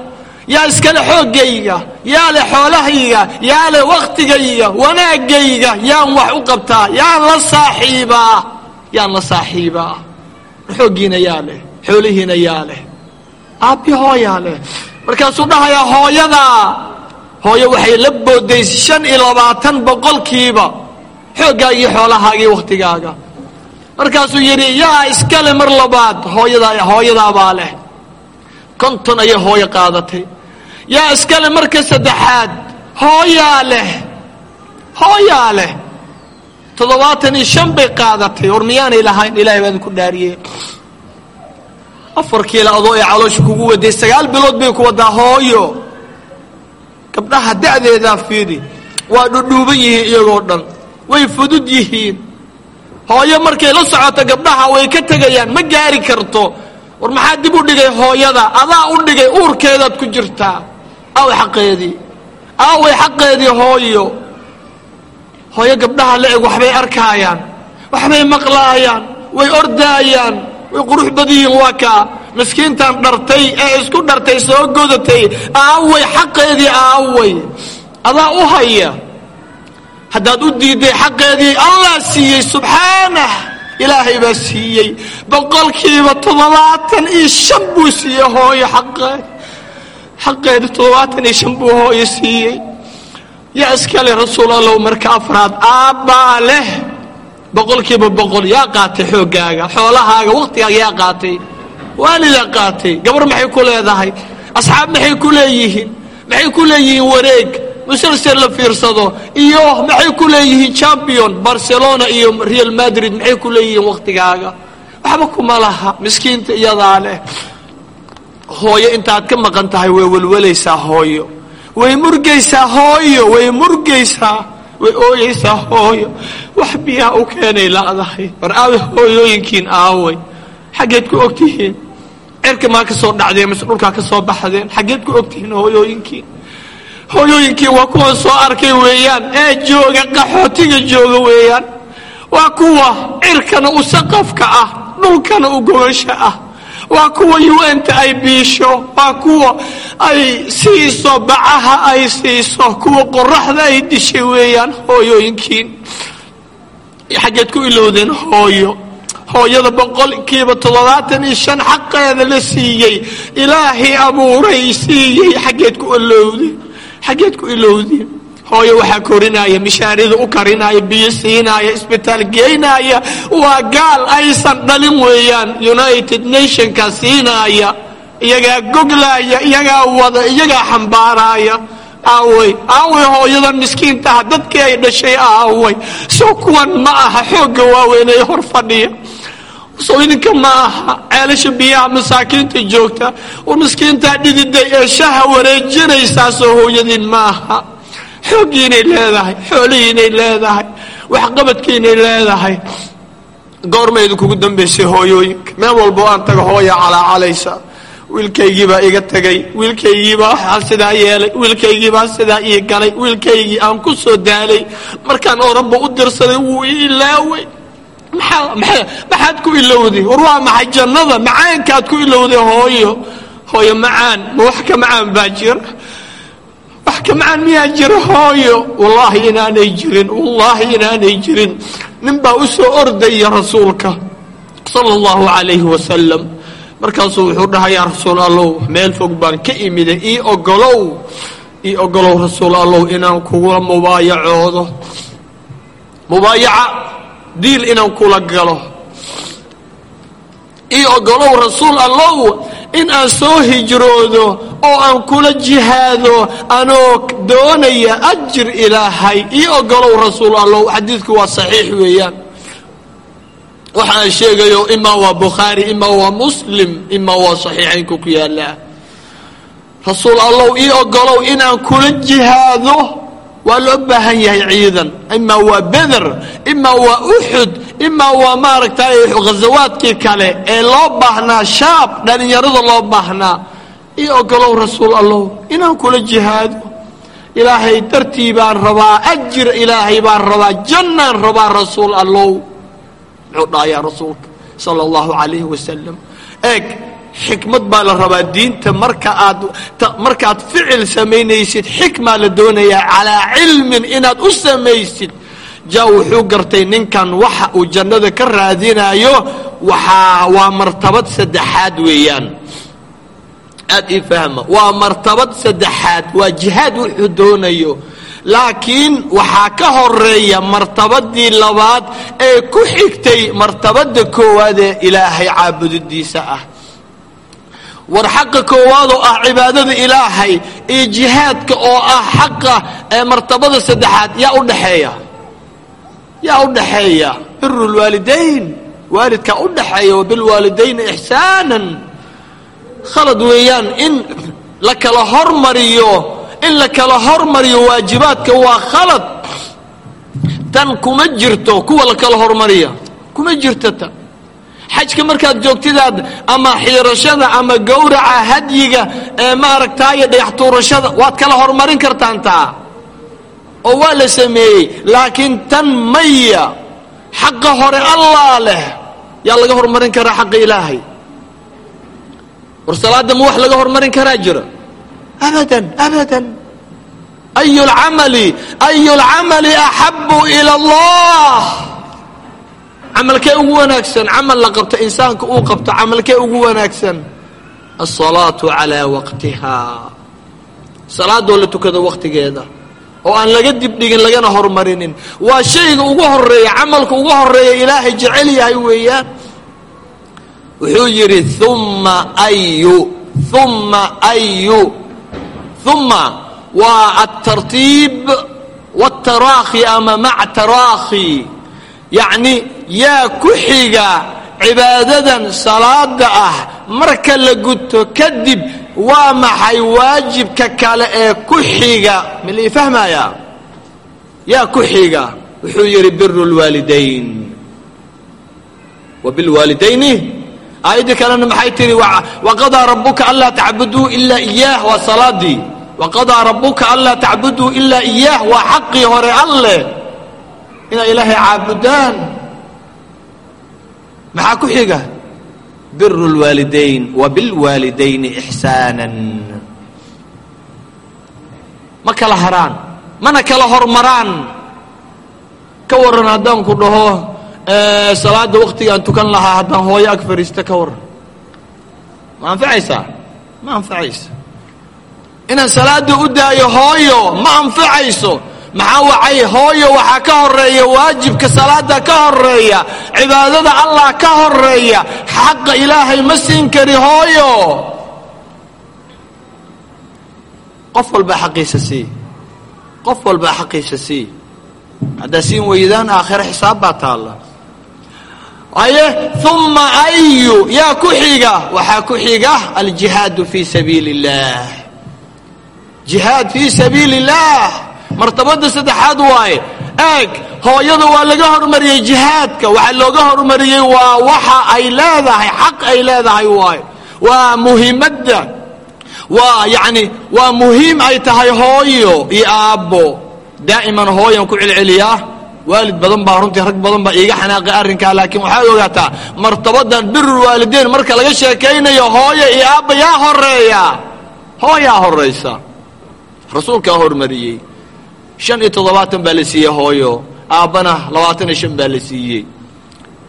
yaa iskale xooggayga yaa leh xoolahayga yaa leh wakhtigayga wanaagayga yaan wax u qabtaa yaan la saaxiibaa yaan la saaxiibaa. Xooggiina yaa leh xoolihiina yaa leh aabbi hooyaa leh markaasuu dhahayaa hooyadaa hooyo waxay la booday shan iyo labaatan boqolkiiba xooggaagii xoolahaagii wakhtigaaga markaasuu yidhi yaa iskale mar labaad hooyadaa hooyadaabaa leh. Konton ayay hooyo qaadatay. Yaa iskale marka saddexaad hooyaa leh hooyaa leh. Toddobaatan iyo shan bay qaadatay war miyaanay lahayn ilaahay baa idinku dhaariyey afar kiila adoo ay caloosha kugu waday sagaal bilood bay ku wadaa hooyo. Gabdhaha da'deedaa fiidi waa dhudhuuban yihiin iyagoo dhan way fudud yihiin. Hooyo markay la socoto gabdhaha way ka tegayaan ma gaari karto. War maxaa dib u dhigay hooyada? Adaa u dhigay uurkeedaad ku jirtaa. Aaway xaqeedii aaway xaqeedii hooyo. Hooyo gabdhaha la eg waxbay arkaayaan waxbay maqlaayaan way ordaayaan way qurux badiyiin waa kaa miskiintan dhartay ee isku dhartay soo godatay aaway xaqeedii aaway. Adaa u haya. Haddaad u diidday xaqeedii allah siiyey subxaanah. Ilaahay baa siiyey. Boqolkiiba toddobaatan iyo shan buu siiyey hooyo xaqeed xaqeeda toddobaatan iyo shan buu hooyo siiyey. Yaa iskale rasuul allow marka afraad aabbaa leh boqolkiiba boqol yaa qaatay xooggaaga xoolahaaga wakhtigaaga yaa qaatay. Waalidaa qaatay. Gabar maxay ku leedahay? Asxaab maxay ku leeyihiin? Maxay ku leeyihiin wareeg? Musalsel la fiirsado. Iyo maxay ku leeyihiin champion? Barcelona iyo real madrid maxay ku leeyihiin wakhtigaaga waxba kuma laha miskiinta iyadaa leh hooyo intaad ka maqan tahay way welwalaysaa hooyo. Way murgaysaa hooyo way murgaysaa way ooyeysaa hooyo. Wax biyaa u keenay la'dahay war aaway hooyooyinkiin aaway. Xaggeed ku ogtihiin. Cerka maa ka soo dhacdeen mise dhulkaa ka soo baxdeen? Xaggeed ku ogtihiin hooyooyinkiin. Hooyooyinkii waa kuwan soo arkay weeyaan. Ee jooga qaxootiga jooga weeyaan. Waa kuwa cirkana u ah dhulkana u gobasho ah waa kuwa un-ta ay biisho waa kuwa ay siiso bacaha ay siiso kuwa qoraxda ay dishay weeyaan hooyooyinkiin. Xaggeed ku ilowdeen hooyo. Hooyada boqolkiiba toddobaatan iyo shan xaqeeda la siiyey. Ilaahay abuuray siiyey xaggeed ku ilowdi xaggeed ku ilowdi hooyo waxaa korinaya mishaarida u karinaya biyo siinaya isbitaal geynaya. Waa gaal aysan dhalin weeyaan. United nationka siinaya iyagaa goglaya iyagaa wada iyagaa xambaaraya. Aaway aaway hooyadan miskiintaha dadkii ay dhashay aaway. Soo kuwan ma aha xoogga waaweyn ee hor fadhiya. Soo idinka ma aha ceelasha biyaha masaakiinta joogta. War miskiintaa dhididay ee shaha wareejinaysaasoo hooyadiin ma aha xooggiinay leedahay xoolihiinay leedahay waxqabadkiinay leedahay. Goorma idinkugu dambaysay hooyooyinka meel walbo aan tago hooya calaacalaysa wiilkaygiibaa iga tegay. Wiilkaygiibaa sidaa yeelay. Wiilkaygiibaa sidaa ii galay. Wiilkaygii aan ku soo daalay. Markaan oranba u dirsaday wuu i ilaaway. Maxaa maxaa maxaad ku ilowday? War waa maxay jannada? Macaankaad ku ilowday hooyo? Hooyo macaan. Ma wax ka macaan baa jira wax ka macaan miyaa jira hooyo wallaahi inaanay jirin wallaahi inaanay jirin. Nin baa u soo ordaya rasuulka sala allahu calayhi wasalam markaasuu wuxuu dhahay yaa rasuul allow meel fog baan ka imida ii ogolow ii ogolow rasuul allow inaan kugula mubaayacoodo. Mubaayaca diil inaan kula galo. Ii ogolow rasuul allow in aan soo hijroodo oo aan kula jihaado anoo doonaya ajir ilaahay ii ogolow rasuul allow. Xadiidku waa saxiix weeyaan. Waxaan sheegayo imaa waa bukhaari imaa waa muslim imaa waa saxiixaynku ku yaallaa. Rasuul allow ii ogolow inaan kula jihaado waa loo baahan yahay ciidan. Imaa waa beder imaa waa uxud imaa waa maaragtay ghazawaadkii kale ee loo baahnaa shaab dhalinyarada loo baahnaa. Ii ogolow rasuul allow inaan kula jihaado. Ilaahay dartii baan rabaa ajir ilaahay baan rabaa jannaan rabaa rasuul allow muxuu dhahayaa rasuulka sala allahu calayhi wasalam eeg xikmad baa la rabaa diinta marka aad markaad ficil samaynaysid xikmaa la doonayaa calaa cilmin inaad u samaysid ja wuxuu gartay ninkan waxa uu jannada ka raadinayo waxaa waa martabad saddexaad weeyaan. Aad ii fahma waa martabad saddexaad waa jihaad wuxuu doonayo. Laakiin waxaa ka horreeya martabadii labaad ee ku xigtay martabada koowaad ee ilaahay caabudidiisa ah war xaqa koowaad oo ah cibaadada ilaahay iyo jihaadka oo ah xaqa ee martabada saddexaad yaa u dhaxeeya. Yaa u dhaxeeya. Biru lwaalidayn waalidkaa u dhaxeeya wabilwaalidayni ixsaanan khalad weeyaan in la kala hormariyo in la kala hormariyo waajibaadka waa khalad. Tan kuma jirto kuwa la kala hormariya kuma jirto tan xajka markaad joogtidaad ama xiirashada ama gowraca hadyiga ee maaragtaayo dhagax tuurashada waad kala horumarin kartaan taa. Oo waa la sameeyey laakiin tan maya xaqa hore allah leh yaa laga horumarin karaa xaqa ilaahay. War ma wax laga horumarin karaa jira? Abadan abadan. Ayu lcamali ayu lcamali axabu ila allah camalkee ugu wanaagsan camal la qabto insaanka uu qabto camalkee ugu wanaagsan? Alsalaatu calaa waqtiha. Salaadoo la tukado waqtigeeda. Oo aan laga dibdhigin lagana horumarinin waa shayga ugu horreeya camalka ugu horreeya ilaahay jecel yahay weeyaan. Wuxuu yidhi uma ayu uma ayu uma waa altartiib wاtaraakhi ama maca taraakhi yacni yaa ku xiga cibaadadan salaada ah marka la guto kadib waa maxay waajibka kale ee ku xiga? Malii fahmaya yaa ku xiga wuxuu yidhi biru lwaalidayn wa bilwaalidayni aayaddii kalena maxay tihi waqadaa rabuka anlaa tacbuduu ilaa iyaah waa salaadii. Waqadaa rabuka anlaa tacbuduu ilaa iyaah waa xaqii hore alleh inay ilaahay caabudaan maxaa ku xiga? Biru lwaalidayn wa bilwaalidayni ixsaanan. Ma kala haraan mana kala hormaraan. Ka waran haddaan ku dhaho salaada waktigaan tukan lahaa haddaan hooyo ag fariista ka waran ma anfacaysaa ma anfacaysa inaan salaada u daayo hooyo ma anfacayso maxaa wacay? Hooyo waxaa ka horreeya waajibka salaada ka horreeya cibaadada allah ka horreeya xaqa ilaahay ma siin kari hooyo. Qof walbaa xaqiisa sii. Qof walbaa xaqiisa sii. Haddaa siin weydaan aakhiro xisaab baa taalla. Aye uma ayu yaa ku xiga waxaa ku xiga aljihaadu fii sabiili اllah jihaad fii sabiili اllah martabada saddexaad waaye. Eeg hooyada waa laga hormariyey jihaadka. Waxa looga hormariyey waa waxa ay leedahay xaq ay leedahay waaye. Waa muhimadda waa yani waa muhiim ay tahay hooyo iyo aabbo. Daa'iman hooyan ku celceliyaa. Waalid badan baa runtii rag badan baa iiga xanaaqay arrinkaa laakiin waxaad ogaataa martabadan birul waalideyn marka laga sheekaynayo hooyo iyo aabba yaa horreeya hooyaa horaysa rasuulkaa hormariyey shan iyo toddobaatan baa la siiyey hooyo. Aabbana labaatan iyo shan baa la siiyey.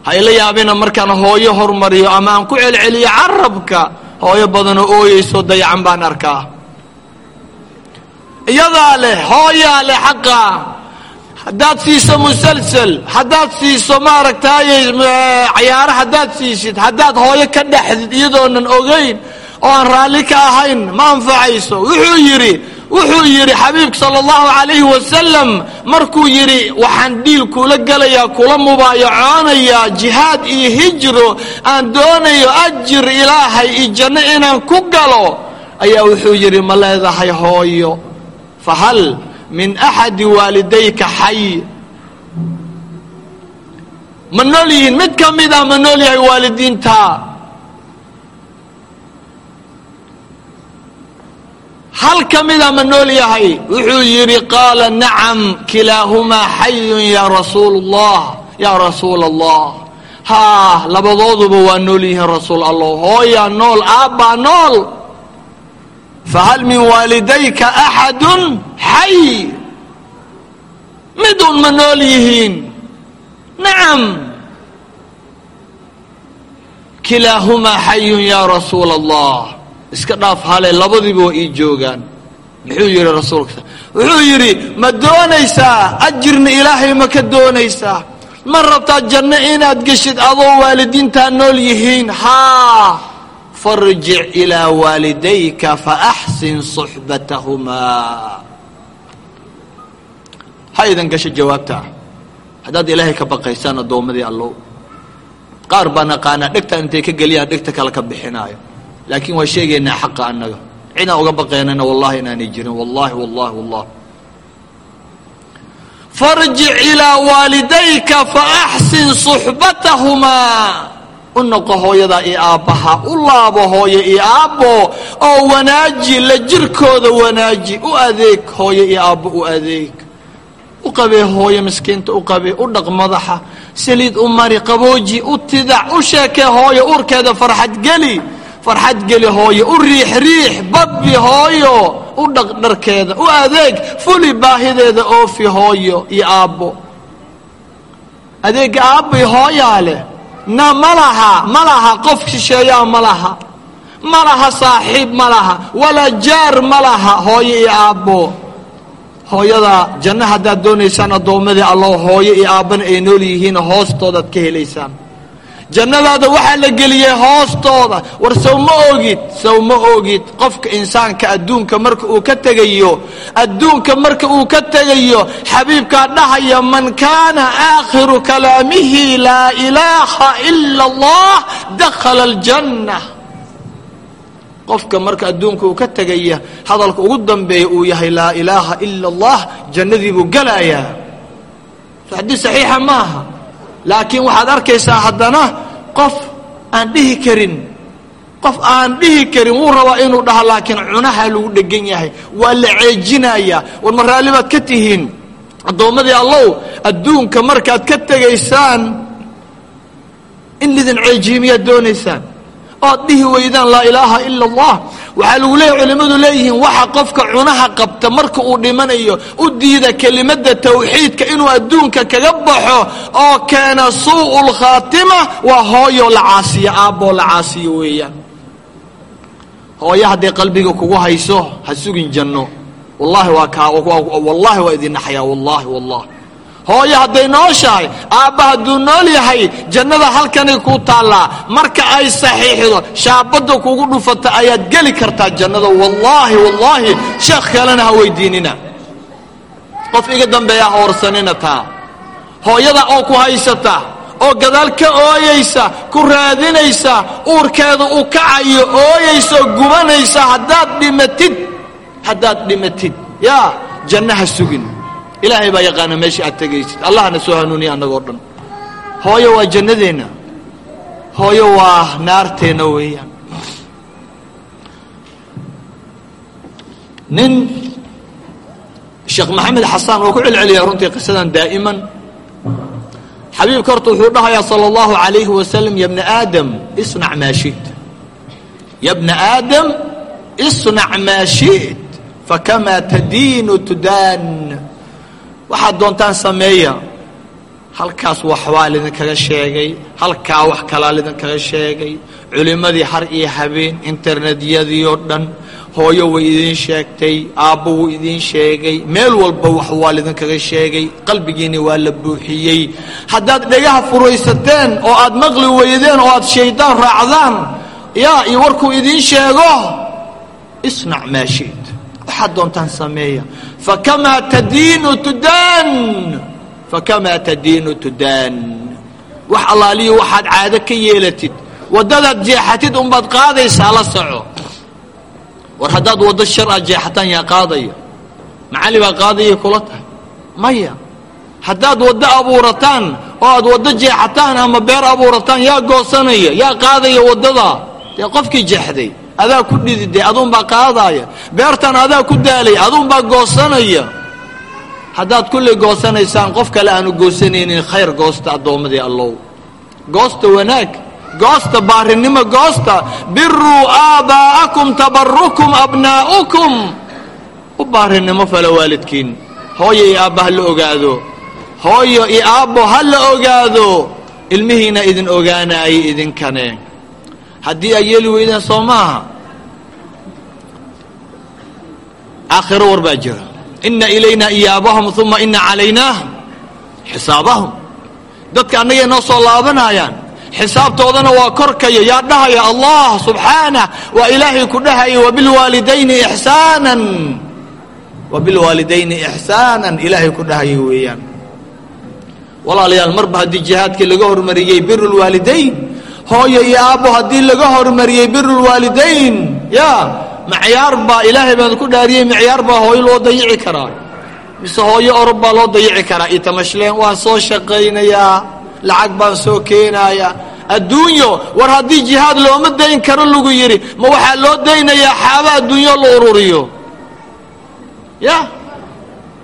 Ha ila yaabina markaan hooyo hormariyo ama aan ku celceliyo carabka hooyo badanoo ooyeyso dayacan baan arkaa. Iyadaa leh hooyaa leh xaqa. Haddaad siiso musalsel haddaad siiso maaragtaaye cayaaro haddaad siisid haddaad hooyo ka dhexdid iyadoonan ogayn oo aan raalli ka ahayn ma anfacayso. Wuxuu yidhi wuxuu yidhi xabiibka sala allahu calayhi wasalam markuu yidhi waxaan dhiil kula gelayaa kula mubaayacoonayaa jihaad iyo hijro aan doonayo ajir ilaahay iyo janno inaan ku galo. Ayaa wuxuu yidhi ma leedahay hooyo. Fahal min axadi waalidayka xay. Ma nool yihiin? Mid ka mid a ma nool yahay waalidiinta hal ka mida ma nool yahay wuxuu yidhi qaala nacam kilaahumaa xayun yaa rasuul allah yaa rasuula allah haa labadooduba waa nool yihiin rasuul allah hooyaa nool aabbaa nool. Fahal min waalidayka axadun xay? Midun ma nool yihiin. Nacam. Kilaahumaa xayun yaa rasuula allah iska dhaaf hale labadiiba waa ii joogaan. Muxuu yidhi rasuulka? Wuxuu yidhi ma doonaysaa? Ajirna ilaahay ma ka doonaysaa? Ma rabtaa janno inaad geshid adoo waalidiintaa nool yihiin? Haa farjic ilaa waalidayka faaxsin suxbatahumaa. Ha idan gasho jawaabtaa haddaad ilaahay ka baqaysaan addoommadii allow. Qaar baa naqaanaa dhegta intay ka geliyaan dhegta kale ka bixinaayo laakiin waa sheegaynaa xaqa annaga. Cidaan uga baqaynana wallahi inaanay jirin. Wallahi wallahi wallah farjic ilaa waalidayka faaxsin suxbatahumaa u noqo hooyadaa iyo aabbaha u laabo hooyo iyo aabbo oo wanaaji la jirkooda wanaaji u adeeg hooyo iyo aabbo u adeeg. U qabee hooyo miskiinta u qabee u dhaq madaxa saliid u mari qabooji u tidac u sheekee hooyo urkeeda farxad geli farxad geli hooyo u riix riix babbi hooyo u dhaq dharkeeda u adeeg fuli baahideeda oofi hooyo iyo aabbo. Adeega aabbo iyo hooyaa leh na ma laha ma laha qof shisheeyaa ma laha. Ma laha saaxiib ma laha. Walaa jaar ma laha hooyo iyo aabbo. Hooyada janno haddaad doonaysaan addoommadii allo hooyo iyo aabbana ay nool yihiin hoostoodaad ka helaysaan jannadaada waxaa la geliyey hoostooda. War sow ma ogid sow ma ogid qofka insaanka adduunka marka uu ka tegayo adduunka marka uu ka tegayo xabiibkaa dhahaya man kaana aakhiru kalaamihi laa ilaaha ila allah dakhala aljanna. Qofka marka adduunka uu ka tegaya hadalka ugu dambeeya uu yahay laa ilaaha ila allah jannadii buu gelayaa xadiis saxiixa maaha laakiin waxaad arkaysaa haddana qof aan dhihi karin qof aan dhihi karin wuu rabaa inuu dhaho laakiin cunaha lagu dhegan yahay waa la ceejinayaa war ma raalli baad ka tihiin? Addoommadii allow adduunka markaad ka tegaysaan in lidin ceejiye miyaad doonaysaan. Oad dhihi weydaan laa ilaaha ila allah waxaa lagu leeyahy culimmadu leeyihiin waxa qofka cunaha qabta marka uu dhimanayo u diida kelimada tawxiidka inuu adduunka kaga baxo oo keena suu'u lkhaatima waa hooyo la caasiyo aabboo la caasiyo weeyaan. Hooyo hadday qalbiga kugu hayso ha sugin janno. Wallahi waa kaa wallahi waa idin naxyaa wallahi wallah hooyo hadday nooshahay aabba hadduu nool yahay jannada halkanay ku taallaa marka ay saxiixdo shaabadda kugu dhufata ayaad geli kartaa jannada. Wallaahi wallaahi sheekh kalena ha weydiinina. Qof iga dambeeya ha horsanina taa. Hooyada oo ku haysata oo gadaal ka ooyaysa ku raadinaysa uurkeeda u kacayo ooyaysa oo gubanaysa haddaad dhimatid haddaad dhimatid. Yaa janno ha sugin ilaahay baa yaqaana meesha aad tegaysid allahna soo hanuuniya annagoo dhan. Hooyo waa jannadeenna. Hooyo waa naarteenna weeyaan. Nin sheekh maxamed xasaan oo ku celceliya runtii qisadan daa'iman. Xabiibka horta wuxuu dhahayaa sala allahu calayhi wasalam ya bna aadam isnac maa shi't ya bna aadam isnac maa shi't fakamaa tadiinu tudaan waxaad doontaan sameeya. Halkaas waxbaa lidinkaga sheegay. Halkaa wax kalaa lidinkaga sheegay. Culimmadii har iyo habeen internetyadii oo dhan hooyo way idiin sheegtay aabbo wuu idiin sheegay meel walba wax waa lidinkaga sheegay qalbigiinni waa la buuxiyey. Haddaad dhegaha furaysateen oo aad maqli weydeen oo aad shaydaan raacdaan yaa iyo warkuu idiin sheego isnac maa shi't waxaad doontaan sameeya. Fakamaa tadiinu tudaan fakamaa tadiinu tudaan wax allaaliyo waxaad caado ka yeelatid. Waddadaad jeexatid unbaad qaadaysaa la soco. War haddaad waddo shar aad jeexataan yaa qaadaya. Macalli baa qaadayay kula tahay. Maya haddaad waddo abuurataan oo aad waddo jeexataan ama beer abuurataan yaa goosanaya yaa qaadaya waddadaa. Dee qofkii jeexday adaa ku dhidide aduunbaa qaadaaya. Beertan adaa ku daalay aduunbaa goosanaya. Haddaad kullay goosanaysaan qof kale aanu goosanaynin khayr goosta addoommadii allow. Goosta wanaag goosta baarinimo goosta. Biruu aabaa'akum tabarukum abnaa'ukum. U baarinimo fala waalidkiin. Hooyo iyo aabba ha la ogaado. Hooyo iyo aabbo ha la ogaado. Ilmihiina idin ogaanaayay idinkane haddii ay yeeli weydaan soo maaha aakhiro war baa jira. Ina ilayna iyaabahum uma ina calaynaa xisaabahum. Dadka annagay noo soo laabanayaan xisaabtoodana waa korkaya yaa dhahaya allah subxaanah waa ilaahay ku dhahaya wabilwaalidayni ixsaanan. Wabilwaalidayni ixsaanan ilaahay ku dhahaya weeyaan. Walaalayaal marba haddii jihaadkii laga hormariyey biru lwaalidayn hooyo iyo aabbo haddii laga hormariyey biru lwaalidayn ya macyaar baa ilaahay baan ku dhaariyey macyaar baa hooyo loo dayici karaa. Mise hooyo orod baa loo dayici karaa. Itamashleen waan soo shaqaynayaa lacag baan soo keenayaa. Adduunyo war haddii jihaad looma dayn karo lagu yidhi ma waxaa loo daynayaa xaaba adduunyo la ururiyo. Ya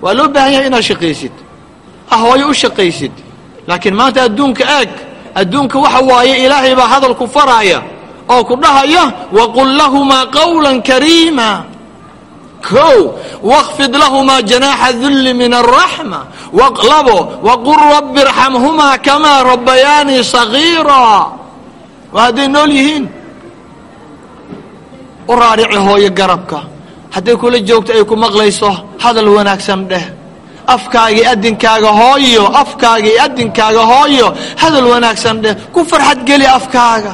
waa loo baahan yahay inaad shaqaysid. Ah hooyo u shaqaysid. Laakiin maanta adduunka eeg adduunka waxa waaye ilaahay baa hadal ku faraaya oo ku dhahaya waqul lahumaa qawla kariima. Kow wakhfid lahumaa janaaxa dulli min araxma labo waqul rabbi irxamhumaa kamaa rabbayaanii sagiira waa hadday nool yihiin? U raarici hooyo garabka. Hadday kula joogto ay ku maqlayso hadal wanaagsan dheh afkaaga adinkaaga hooyo afkaaga adinkaaga hooyo. Hadal wanaagsan dheh ku farxad geli afkaaga.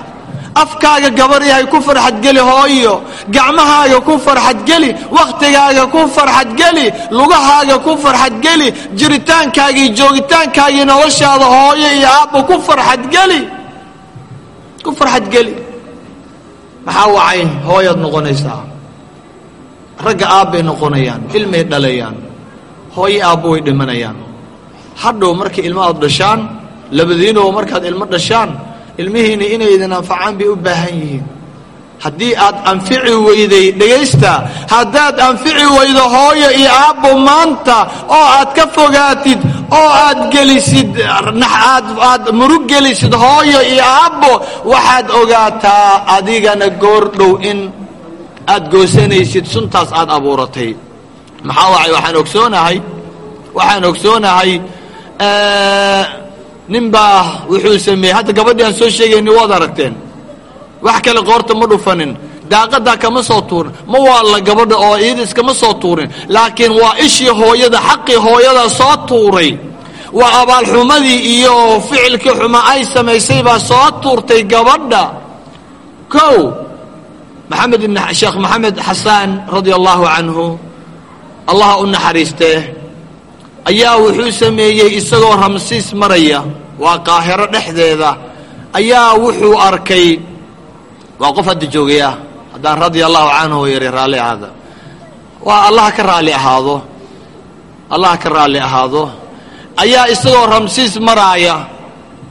Afkaaga gabar yahay ku farxadgeli hooyo. Gacmahaaga ku farxadgeli wakhtigaaga ku farxadgeli lugahaaga ku farxadgeli jiritaankaaga iyo joogitaankaagii noloshaada hooyo iyo aabba ku farxadgeli ku farxadgeli maxaa wacay? Hooyaad noqonaysaa. Ragga aabbay noqonayaan ilmay dhalayaan hooyo aabbo way dhimanayaan hadhow markay ilma aad dhashaan labadiinoo markaad ilmo dhashaan ilmihiina inay idin anfacaan bay u baahan yihiin. Haddii aad anfici weyday dhegaysta haddaad anfici weydo hooyo iyo aabbo maanta oo aad ka fogaatid oo aad gelisid aad aad murug gelisid hooyo iyo aabbo waxaad ogaataa adigana goor dhow in aad goosanaysid suntaas aad abuuratay maxaa waay waxaan ogsoonahay waxaan ogsoonahay nin baa wuxuu sameeyey. Hadda gabadhii aan soo sheegayni waad aragteen. Wax kale qoorta ma dhufanin. Daaqadaa kama soo tuurin. Ma waalla gabadha oo iida iskama soo tuurin. Laakiin waa ishii hooyada xaqii hooyada soo tuuray. Waa abaalxumadii iyo ficilkii xuma ay samaysay baa soo tuurtay gabadha. Kow maxamed ibn sheekh maxamed xasaan radia allahu canhu allaha u naxariistee ayaa wuxuu sameeyey isagoo ramsiis maraya. Waa qaahiro dhexdeeda. Ayaa wuxuu arkay. Waa qof hadda joogaya haddaan radia allahu canhu yari raalli ahaada waa allaha ka raalli ahaado. Allaha ka raalli ahaado. Ayaa isagoo ramsiis maraaya.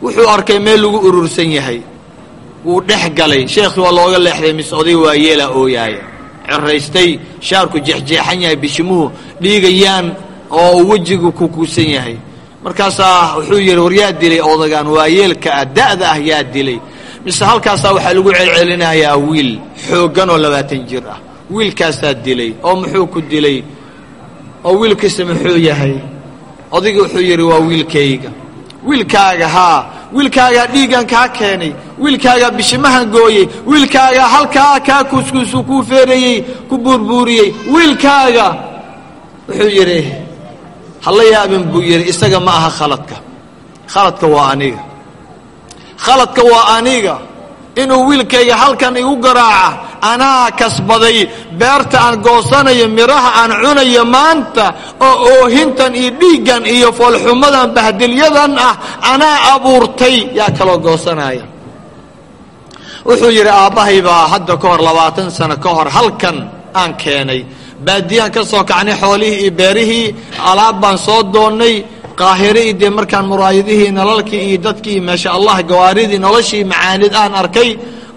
Wuxuu arkay meel lagu urursan yahay. Wuu dhex galay. Sheekhii waa looga leexday mise oday waa yeelaa ooyaaya ceraystay shaarku jeexjeexan yahay bishimuhu dhiigayaan oo wejigu kukuusan yahay. Markaasaa wuxuu yidhi war yaa dilay odagaan waa yeelka ah da'da ah yaa dilay. Mise halkaasaa waxaa lagu celcelinayaa wiil xooggan oo labaatan jir ah. Wiilkaasaa dilay oo muxuu ku dilay? Oo wiilkiisa muxuu yahay? Odayga wuxuu yidhi waa wiilkayga. Wiilkaaga haa wiilkaagaa dhiiggan kaa keenay wiilkaagaa bishimahan gooyey wiilkaagaa halkaa kaa kuuskuusu kuu feerayey ku buurbuuriyey wiilkaaga wuxuu yidhi hala yaabin buu yidhi isaga ma aha khaladka. Khaladka waa aniga. Khaladka waa aniga inuu wiilkayga halkan igu garaaca anaa kasbaday beerta aan goosanayo midhaha aan cunayo maanta oo oohintan iyo dhiiggan iyo foolxumadan bahdilyadan ah anaa abuurtay yaa kaloo goosanaya wuxuu yidhi aabbahay baa hadda ka hor labaatan sano ka hor halkan aan keenay. Baadiyaan ka soo kacnay xoolihii iyo beerihii alaab baan soo doonnay qaahire iyo dee markaan muraayadihii nalalkii iyo dadkii maasha allah gawaaridii noloshii macaanid aan arkay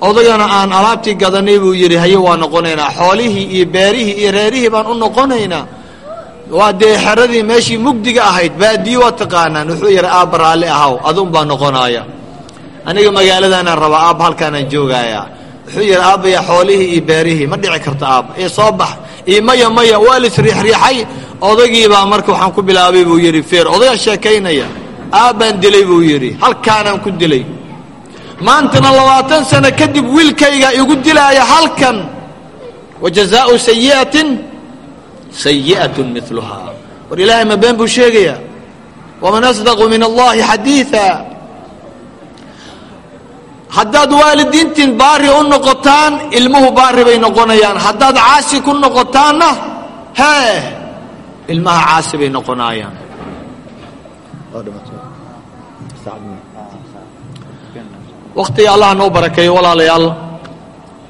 odagana aan alaabtii gadanay buu yidhi haye waa noqonaynaa xoolihii iyo beerihii iyo reerihii baan u noqonaynaa waa dee xeradii meeshii mugdiga ahayd baadiye waa taqaanaan wuxuu yidhi aabba raalli ahaw adun baa noqonaaya. Aniga magaaladaanaan rabaa aabba halkaanaan joogayaa wuxuu yidhi aabbaya xoolihii iyo beerihii ma dhici karto aabba iyo soo bax maya maya waa lisriixriixay odagiibaa marka waxaan ku bilaabay buu yidhi feer odagaa sheekaynaya. Aabbaan dilay buu yidhi halkaanaan ku dilay. Maantana labaatan sano kadib wiilkaygaa igu dilaaya halkan. Wa jazaau sayi'atin sayi'atun miluhaa war ilaahay ma buu sheegayaa. Waman asdaqu min allahi xadiiثa haddaad waalidiintiin baari u noqotaan ilmuhu baari bay noqonayaan. Haddaad caasi ku noqotaanna hee ilmaha caasi bay noqonaayaan. Wakhtiga allah noo barakeeyo walaalayaal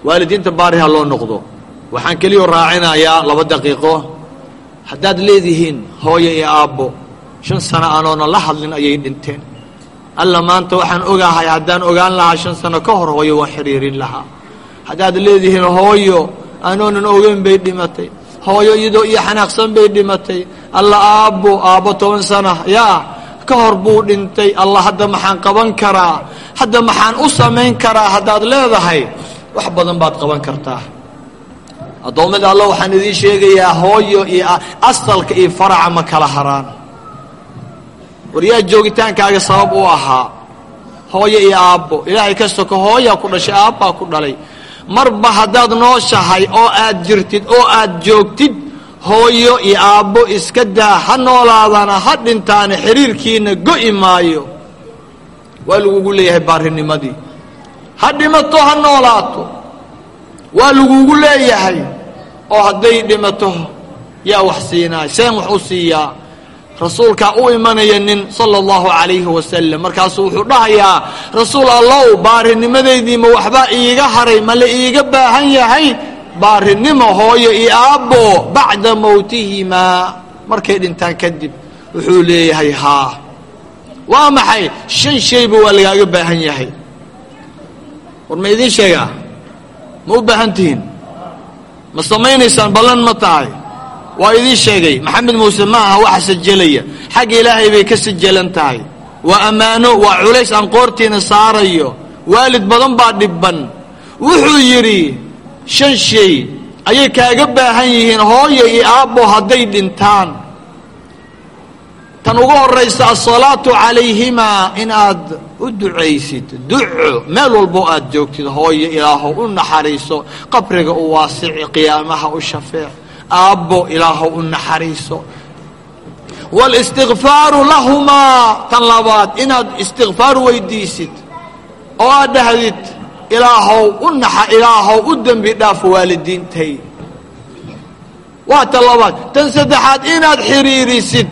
waalidiinta baari ha loo noqdo. Waxaan keliyo raacinayaa laba daqiiqo. Haddaad leedihiin hooyo iyo aabbo shan sano anoona la hadlin ayay dhinteen alla maanta waxaan ogahay haddaan ogaan lahaa shan sano ka hor hooyo waan xidhiirin lahaa. Haddaad leedihiin hooyo anoonan ogeyn bay dhimatay. Hooyo iyadoo iyo xanaaqsan bay dhimatay. Alla aabbo aabbo toban sana yaa ka hor buu dhintay. Alla hadda maxaan qaban karaa? Hadda maxaan u samayn karaa? Haddaad leedahay wax badan baad qaban kartaa. Addoommada alla waxaan idiin sheegayaa hooyo iyo asalka iyo faraca ma kala haraan war yaa joogitaankaaga sabab u ahaa? Hooyo iyo aabbo. Ilaahay ka soko hooyaa ku dhashay aabbaa ku dhalay. Marba haddaad nooshahay oo aad jirtid oo aad joogtid hooyo iyo aabbo iska daa ha noolaadana ha dhintaana xiriirkiina go'i maayo. Waa lagugu leeyahay baarinimadii. Ha dhimato ha noolaato. Waa lagugu leeyahay. Oo hadday dhimato yaa wax siinaay seen wax u siiyaa rasuulkaa u imanaya nin sala allahu calayhi wasalam markaasuu wuxuu dhahayaa rasuul allow baarinimadaydiima waxbaa iiga haray ma la iiga baahan yahay? Baarinimo hooyo iyo aabbo bacda mowtihimaa markay dhintaan kadib wuxuu leeyahay haa waa maxay? Shan shayba waa lagaaga baahan yahay. War ma idiin sheegaa? Ma u baahan tihiin? Ma samaynaysaan ballan ma tahay waa idiin sheegay maxamed muuse ma aha waxa sajelaya xagga ilaahay bay ka sajelan tahay. Waa ammaano waa culays aan qoortiina saarayo. Waalid badan baa dhibban. Wuxuu yidhi shan shay ayay kaaga baahan yihiin hooyo iyo aabbo hadday dhintaan. Tan ugu horaysa asalaatu calayhimaa inaad u ducaysid. Duco meel walbo aad joogtid hooyo ilaahow u naxariiso qabriga u waasici qiyaamaha u shafeec aabbo ilaahow u naxariiso. Walistikfaaru lahumaa tan labaad inaad istikfaar weydiisid. Oo aad dhahdid ilaahow u naxa ilaahow u dembi dhaaf waalidiintay. Waa tan labaad. Tan saddexaad inaad xiriirisid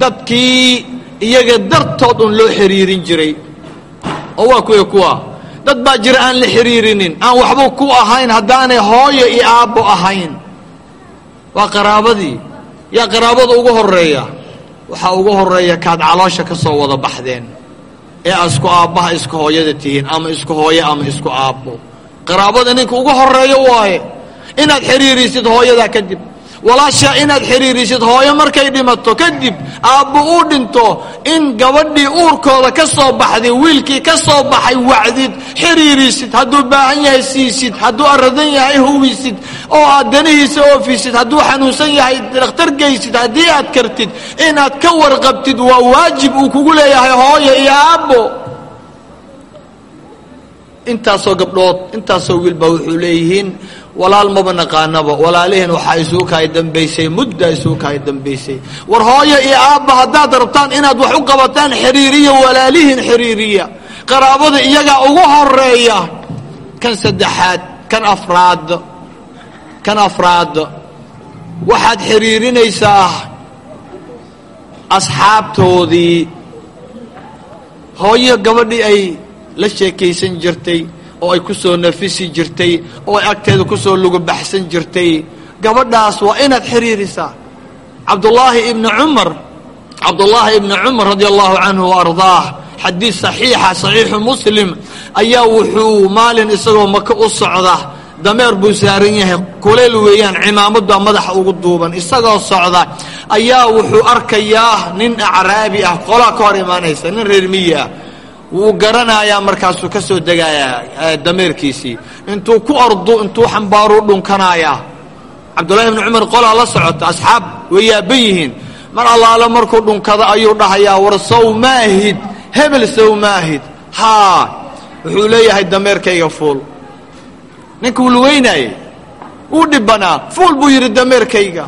dadkii iyaga dartood un loo xiriirin jiray. Oo waa kuwa kuwa. Dad baa jira aan la xiriirinin aan waxba ku ahayn haddaanay hooyo iyo aabbo ahayn waa qaraabadii. Yaa qaraabada ugu horreeya waxaa ugu horreeya kaad caloosha ka soo wada baxdeen. Ee isku aabbaha isku hooyada tihiin ama isku hooyo ama isku aabbo. Qaraabada ninka ugu horeeyo waaye inaad xiriirisid hooyadaa kadib walaashaa inaad xiriirisid hooyo markay dhimato kadib aabbo uu dhinto in gabadhii uurkooda ka soo baxday wiilkii ka soo baxay wacdid xiriirisid hadduu baahan yahay siisid hadduu aradan yahay huwisid oo aad danihiisa oofisid hadduu xanuunsan yahay dhakhtar geysid haddii aad kartid inaad ka warqabtid waa waajib uu kugu leeyahay hooyo iyo aabbo. Intaasoo gabdhood intaasoo wiilbaa wuxuu leeyihiin walaal maba naqaanaba. Walaalihiin waxaa isugu kahay dambaysay mudda isugu kahay dambaysay. War hooyo iyo aabba haddaad rabtaan inaad wax u qabataan xiriiriya walaalihiin xiriiriya. Qaraabada iyagaa ugu horreeya kan saddexaad kan afraad kan afraad. Waxaad xiriirinaysaa asxaabtoodii. Hooyo gabadhii ay la sheekaysan jirtay oo ay ku soo nafisi jirtay oo ay agteeda ku soo lugubaxsan jirtay. Gabadhaas waa inaad xiriirisaa cabdullaahi ibni cumar cabdullaahi ibni cumar radia allahu canhu wa ardaah xadiid saxiixa saxiixu muslim ayaa wuxuu maalin isagoo maka u socda. Dameer buu saaran yahay kuleel weeyaan cimaamad madaxa ugu duuban. Isagoo socda ayaa wuxuu arkayaa nin acraabi ah qolaa ka hor imaanaysa nin reer miyi ah wuu garanayaa markaasuu ka soo degayaa dameerkiisii. Intuu ku ordu intuu xambaaruu dhunkanayaa cabdullahi ibni cumar qolaa la socota asxaab way yaaban yihiin. Mar allaale markuu dhunkado ayuu dhahayaa war sow maahid hebel sow maahid. Haa wuxuu leeyahay dameerkayga fuul. Ninka wuu luweynaayey wuu dhibbanaa. Fuul buu yidhi dameerkayga.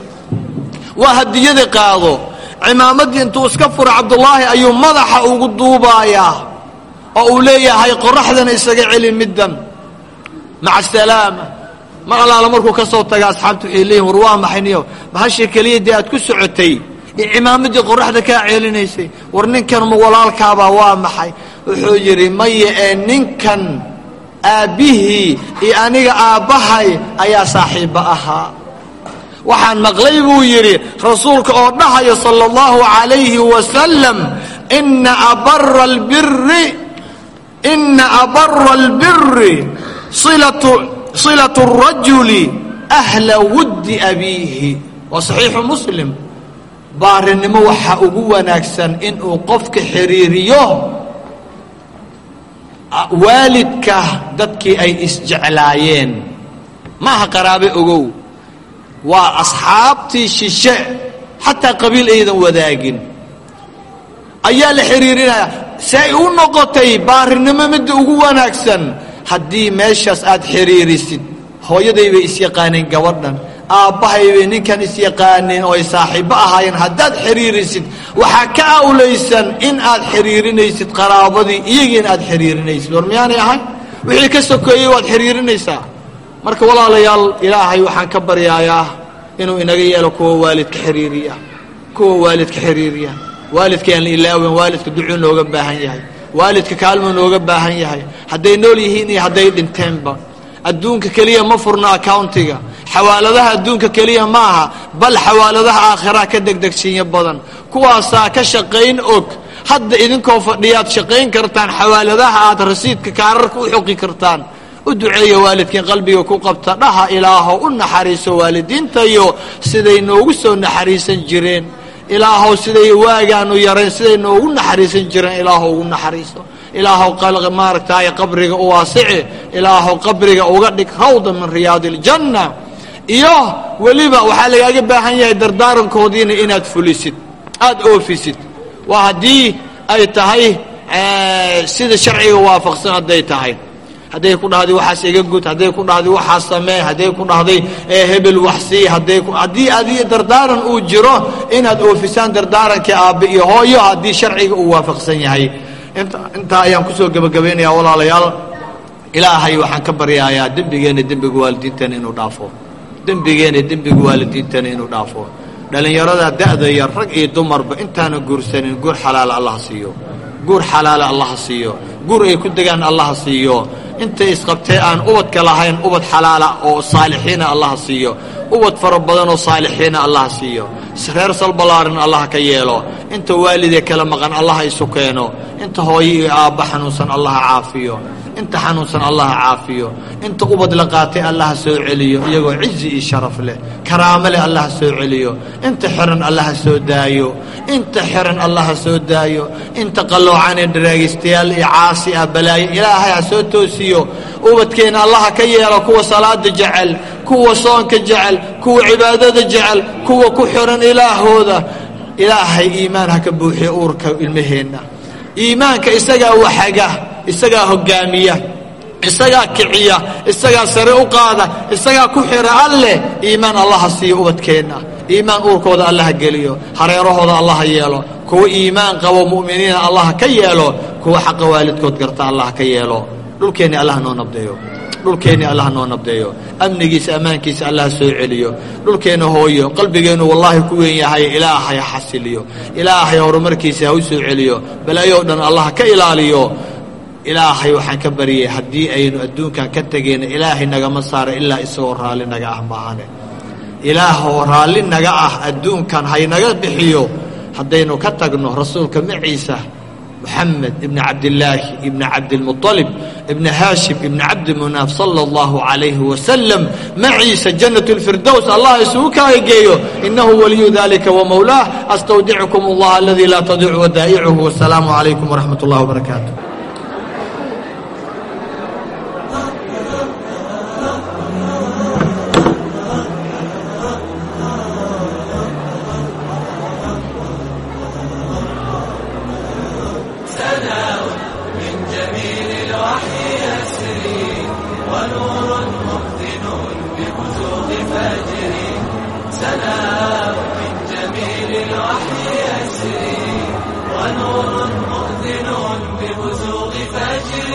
Waa hadiyada qaado. Cimaamaddii intuu iska fura cabdullaahi ayuu madaxa ugu duubaayaa oo uu leeyahay qoraxdana isaga celi middan maca asalaama mar allaala markuu ka soo taga asxaabtu waxay leeyihiin war waa maxay niyo bahashii keliya dee aad ku socotay. Iyo cimaamaddii qoraxda kaa ceelinaysay war ninkan ma walaalkaabaa waa maxay? Wuxuu yidhi maya ee ninkan aabbihii iyo aniga aabbahay ayaa saaxiibba ahaa. Waxaan maqlay buu yidhi rasuulka oo dhahaya sala allahu calayhi wasalam ina abara albiri ina abara albiri silatu silatu rajuli ahla wuddi abiihi waa saxiixu muslim baarinimo waxaa ugu wanaagsan inuu qofka xiriiriyo waalidka dadkii ay isjeclaayeen ma aha qaraabe ogow waa asxaabtii shishe xataa qabiil aydan wadaagin ayaa la xiriirinaya. Si u noqotay baarinimo midda ugu wanaagsan haddii meeshaas aad xiriirisid hooyaday bay isyaqaaneen gabadhan. Aabbahay bay ninkan isyaqaaneen oo ay saaxiibbo ahaayeen. Haddaad xiriirisid waxaa ka awlaysan in aad xiriirinaysid qaraabadii iyagiina aad xiriirinaysid. War miyaanay ahay wixii ka sokeeyey waad xiriirinaysaa. Marka walaalayaal ilaahay waxaan ka baryaayaa inuu inaga yeelo kuwa waalidka xiriiriya. Kuwa waalidka xiriiriya waalidka aan la ilaawen waalidka ducuu nooga baahan yahay waalidka kaalmuu nooga baahan yahay. Hadday nool yihiin iyo hadday dhinteenba adduunka keliya ma furno accountiga. Xawaaladaha adduunka keliya ma aha bal xawaaladaha aakhiraha ka degdegsiinyo badan. Kuwaasaa ka shaqayn og. Hadda idinkoo fadhiyaad shaqayn kartaan xawaaladaha aad rasiidka kaararka u xoqi kartaan. U duceeya waalidkiin qalbiga ku qabta dhaha ilaahow u naxariiso waalidiintayo siday noogu soo naxariisan jireen ilaahow siday waagaanu yarayn siday noogu naxariisan jireen ilaahow ugu naxariiso ilaahow maaragtaay qabriga u waasici qabriga uga dhig rawda min riyaadi iljanna iyo weliba waxaa lagaaga baahan yahay dardaarankoodiina inaad fulisid aada oofisid. Haddii ay tahay sida sharciga waafaqsan hadday tahay hadday ku dhahday waxaas iga gud hadday ku dhahday waxaas samee hadday ku dhahday hebel wax sii hadday haddii adi dardaaran uu jiro inaad oofisaan dardaarankii aabbe iyo hooyo haddii sharciga uu waafaqsan yahay. Inta intaa ayaan ku soo gebagabaynayaa walaalayaal. Ilaahay waxaan ka baryayaa dembigeena dembiga waalidiintana inuu dhaafo. Dembigeena dembiga waalidiintana inuu dhaafo. Dhallinyarada da'da yar rag iyo dumarba intaana guursanin guur xalaala allaha siiyo. Guur xalaala allaha siiyo. Guur ay ku degaan allaha siiyo intay isqabtee aan ubadka lahayn ubad xalaala oo saalixiina allaha siiyo. Ubad fara badan oo saalixiina allaha siiyo. Reer salbalaarin allaha ka yeelo. Inta waalidee kala maqan allaha isu keeno. Inta hooyo iyo aabba xanuunsan allaha caafiyo inta xanuunsan allaha caafiyo. Inta ubad la qaatay allaha soo celiyo. Iyagoo cizi iyo sharaf leh. Karaamo leh allaha soo celiyo. Inta xiran allaha soo daayo. Inta xiran allaha soo daayo. Inta qalloocanee daraagaystayaal iyo caasi ah balaayo ilaahay ha soo toosiyo. Ubadkeenna allaha ka yeelo kuwa salaada jecel kuwa soonka jecel kuwa cibaadada jecel kuwa ku xiran ilaahooda. Ilaahay iimaan ha ka buuxiyo uurka ilmaheenna. Iimaanka isagaa waxaga isagaa hoggaamiya isagaa kiciya isagaa sare u qaada isagaa ku xira alleh iimaan allaha siiyo ubadkeenna. Iimaan uurkooda allaha geliyo hareerahooda allaha yeelo kuwa iimaan qabo mu'miniina allaha ka yeelo kuwa xaqa waalidkood garta allaha ka yeelo. Dhulkeenni allah noo nabdeeyo. Dhulkeenni allah noo nabdeeyo. Amnigiisa ammaankiisa allah soo celiyo. Dhulkeenna hooyo qalbigeennu wallaahi ku weyn yahay ilaahay ha xasiliyo. Ilaahay horumarkiisa ha u soo celiyo. Balaayo dhan allah ka ilaaliyo ilaahay waxaan ka baryay haddii aynu adduunkan ka tegayna ilaahay nagama saaro ilaa isagoo raalli naga ah maahane. Ilaahoo raalli naga ah adduunkan haynaga bixiyo. Haddaynu ka tagno rasuulka maciisa moxamed ibni cabdillaahi ibni cabdilmuطalib ibni haashim ibni cabdimunaaf sala allahu calayhi wasalam maciisa jannat lfirdows allah isugu kaageeyo inahu waliyu dalika wamowlaah astawdicukum allah aladii laa tadiicu wadaa'icuhu wasalaamu calaykum waraxmat اllah wbarakaatu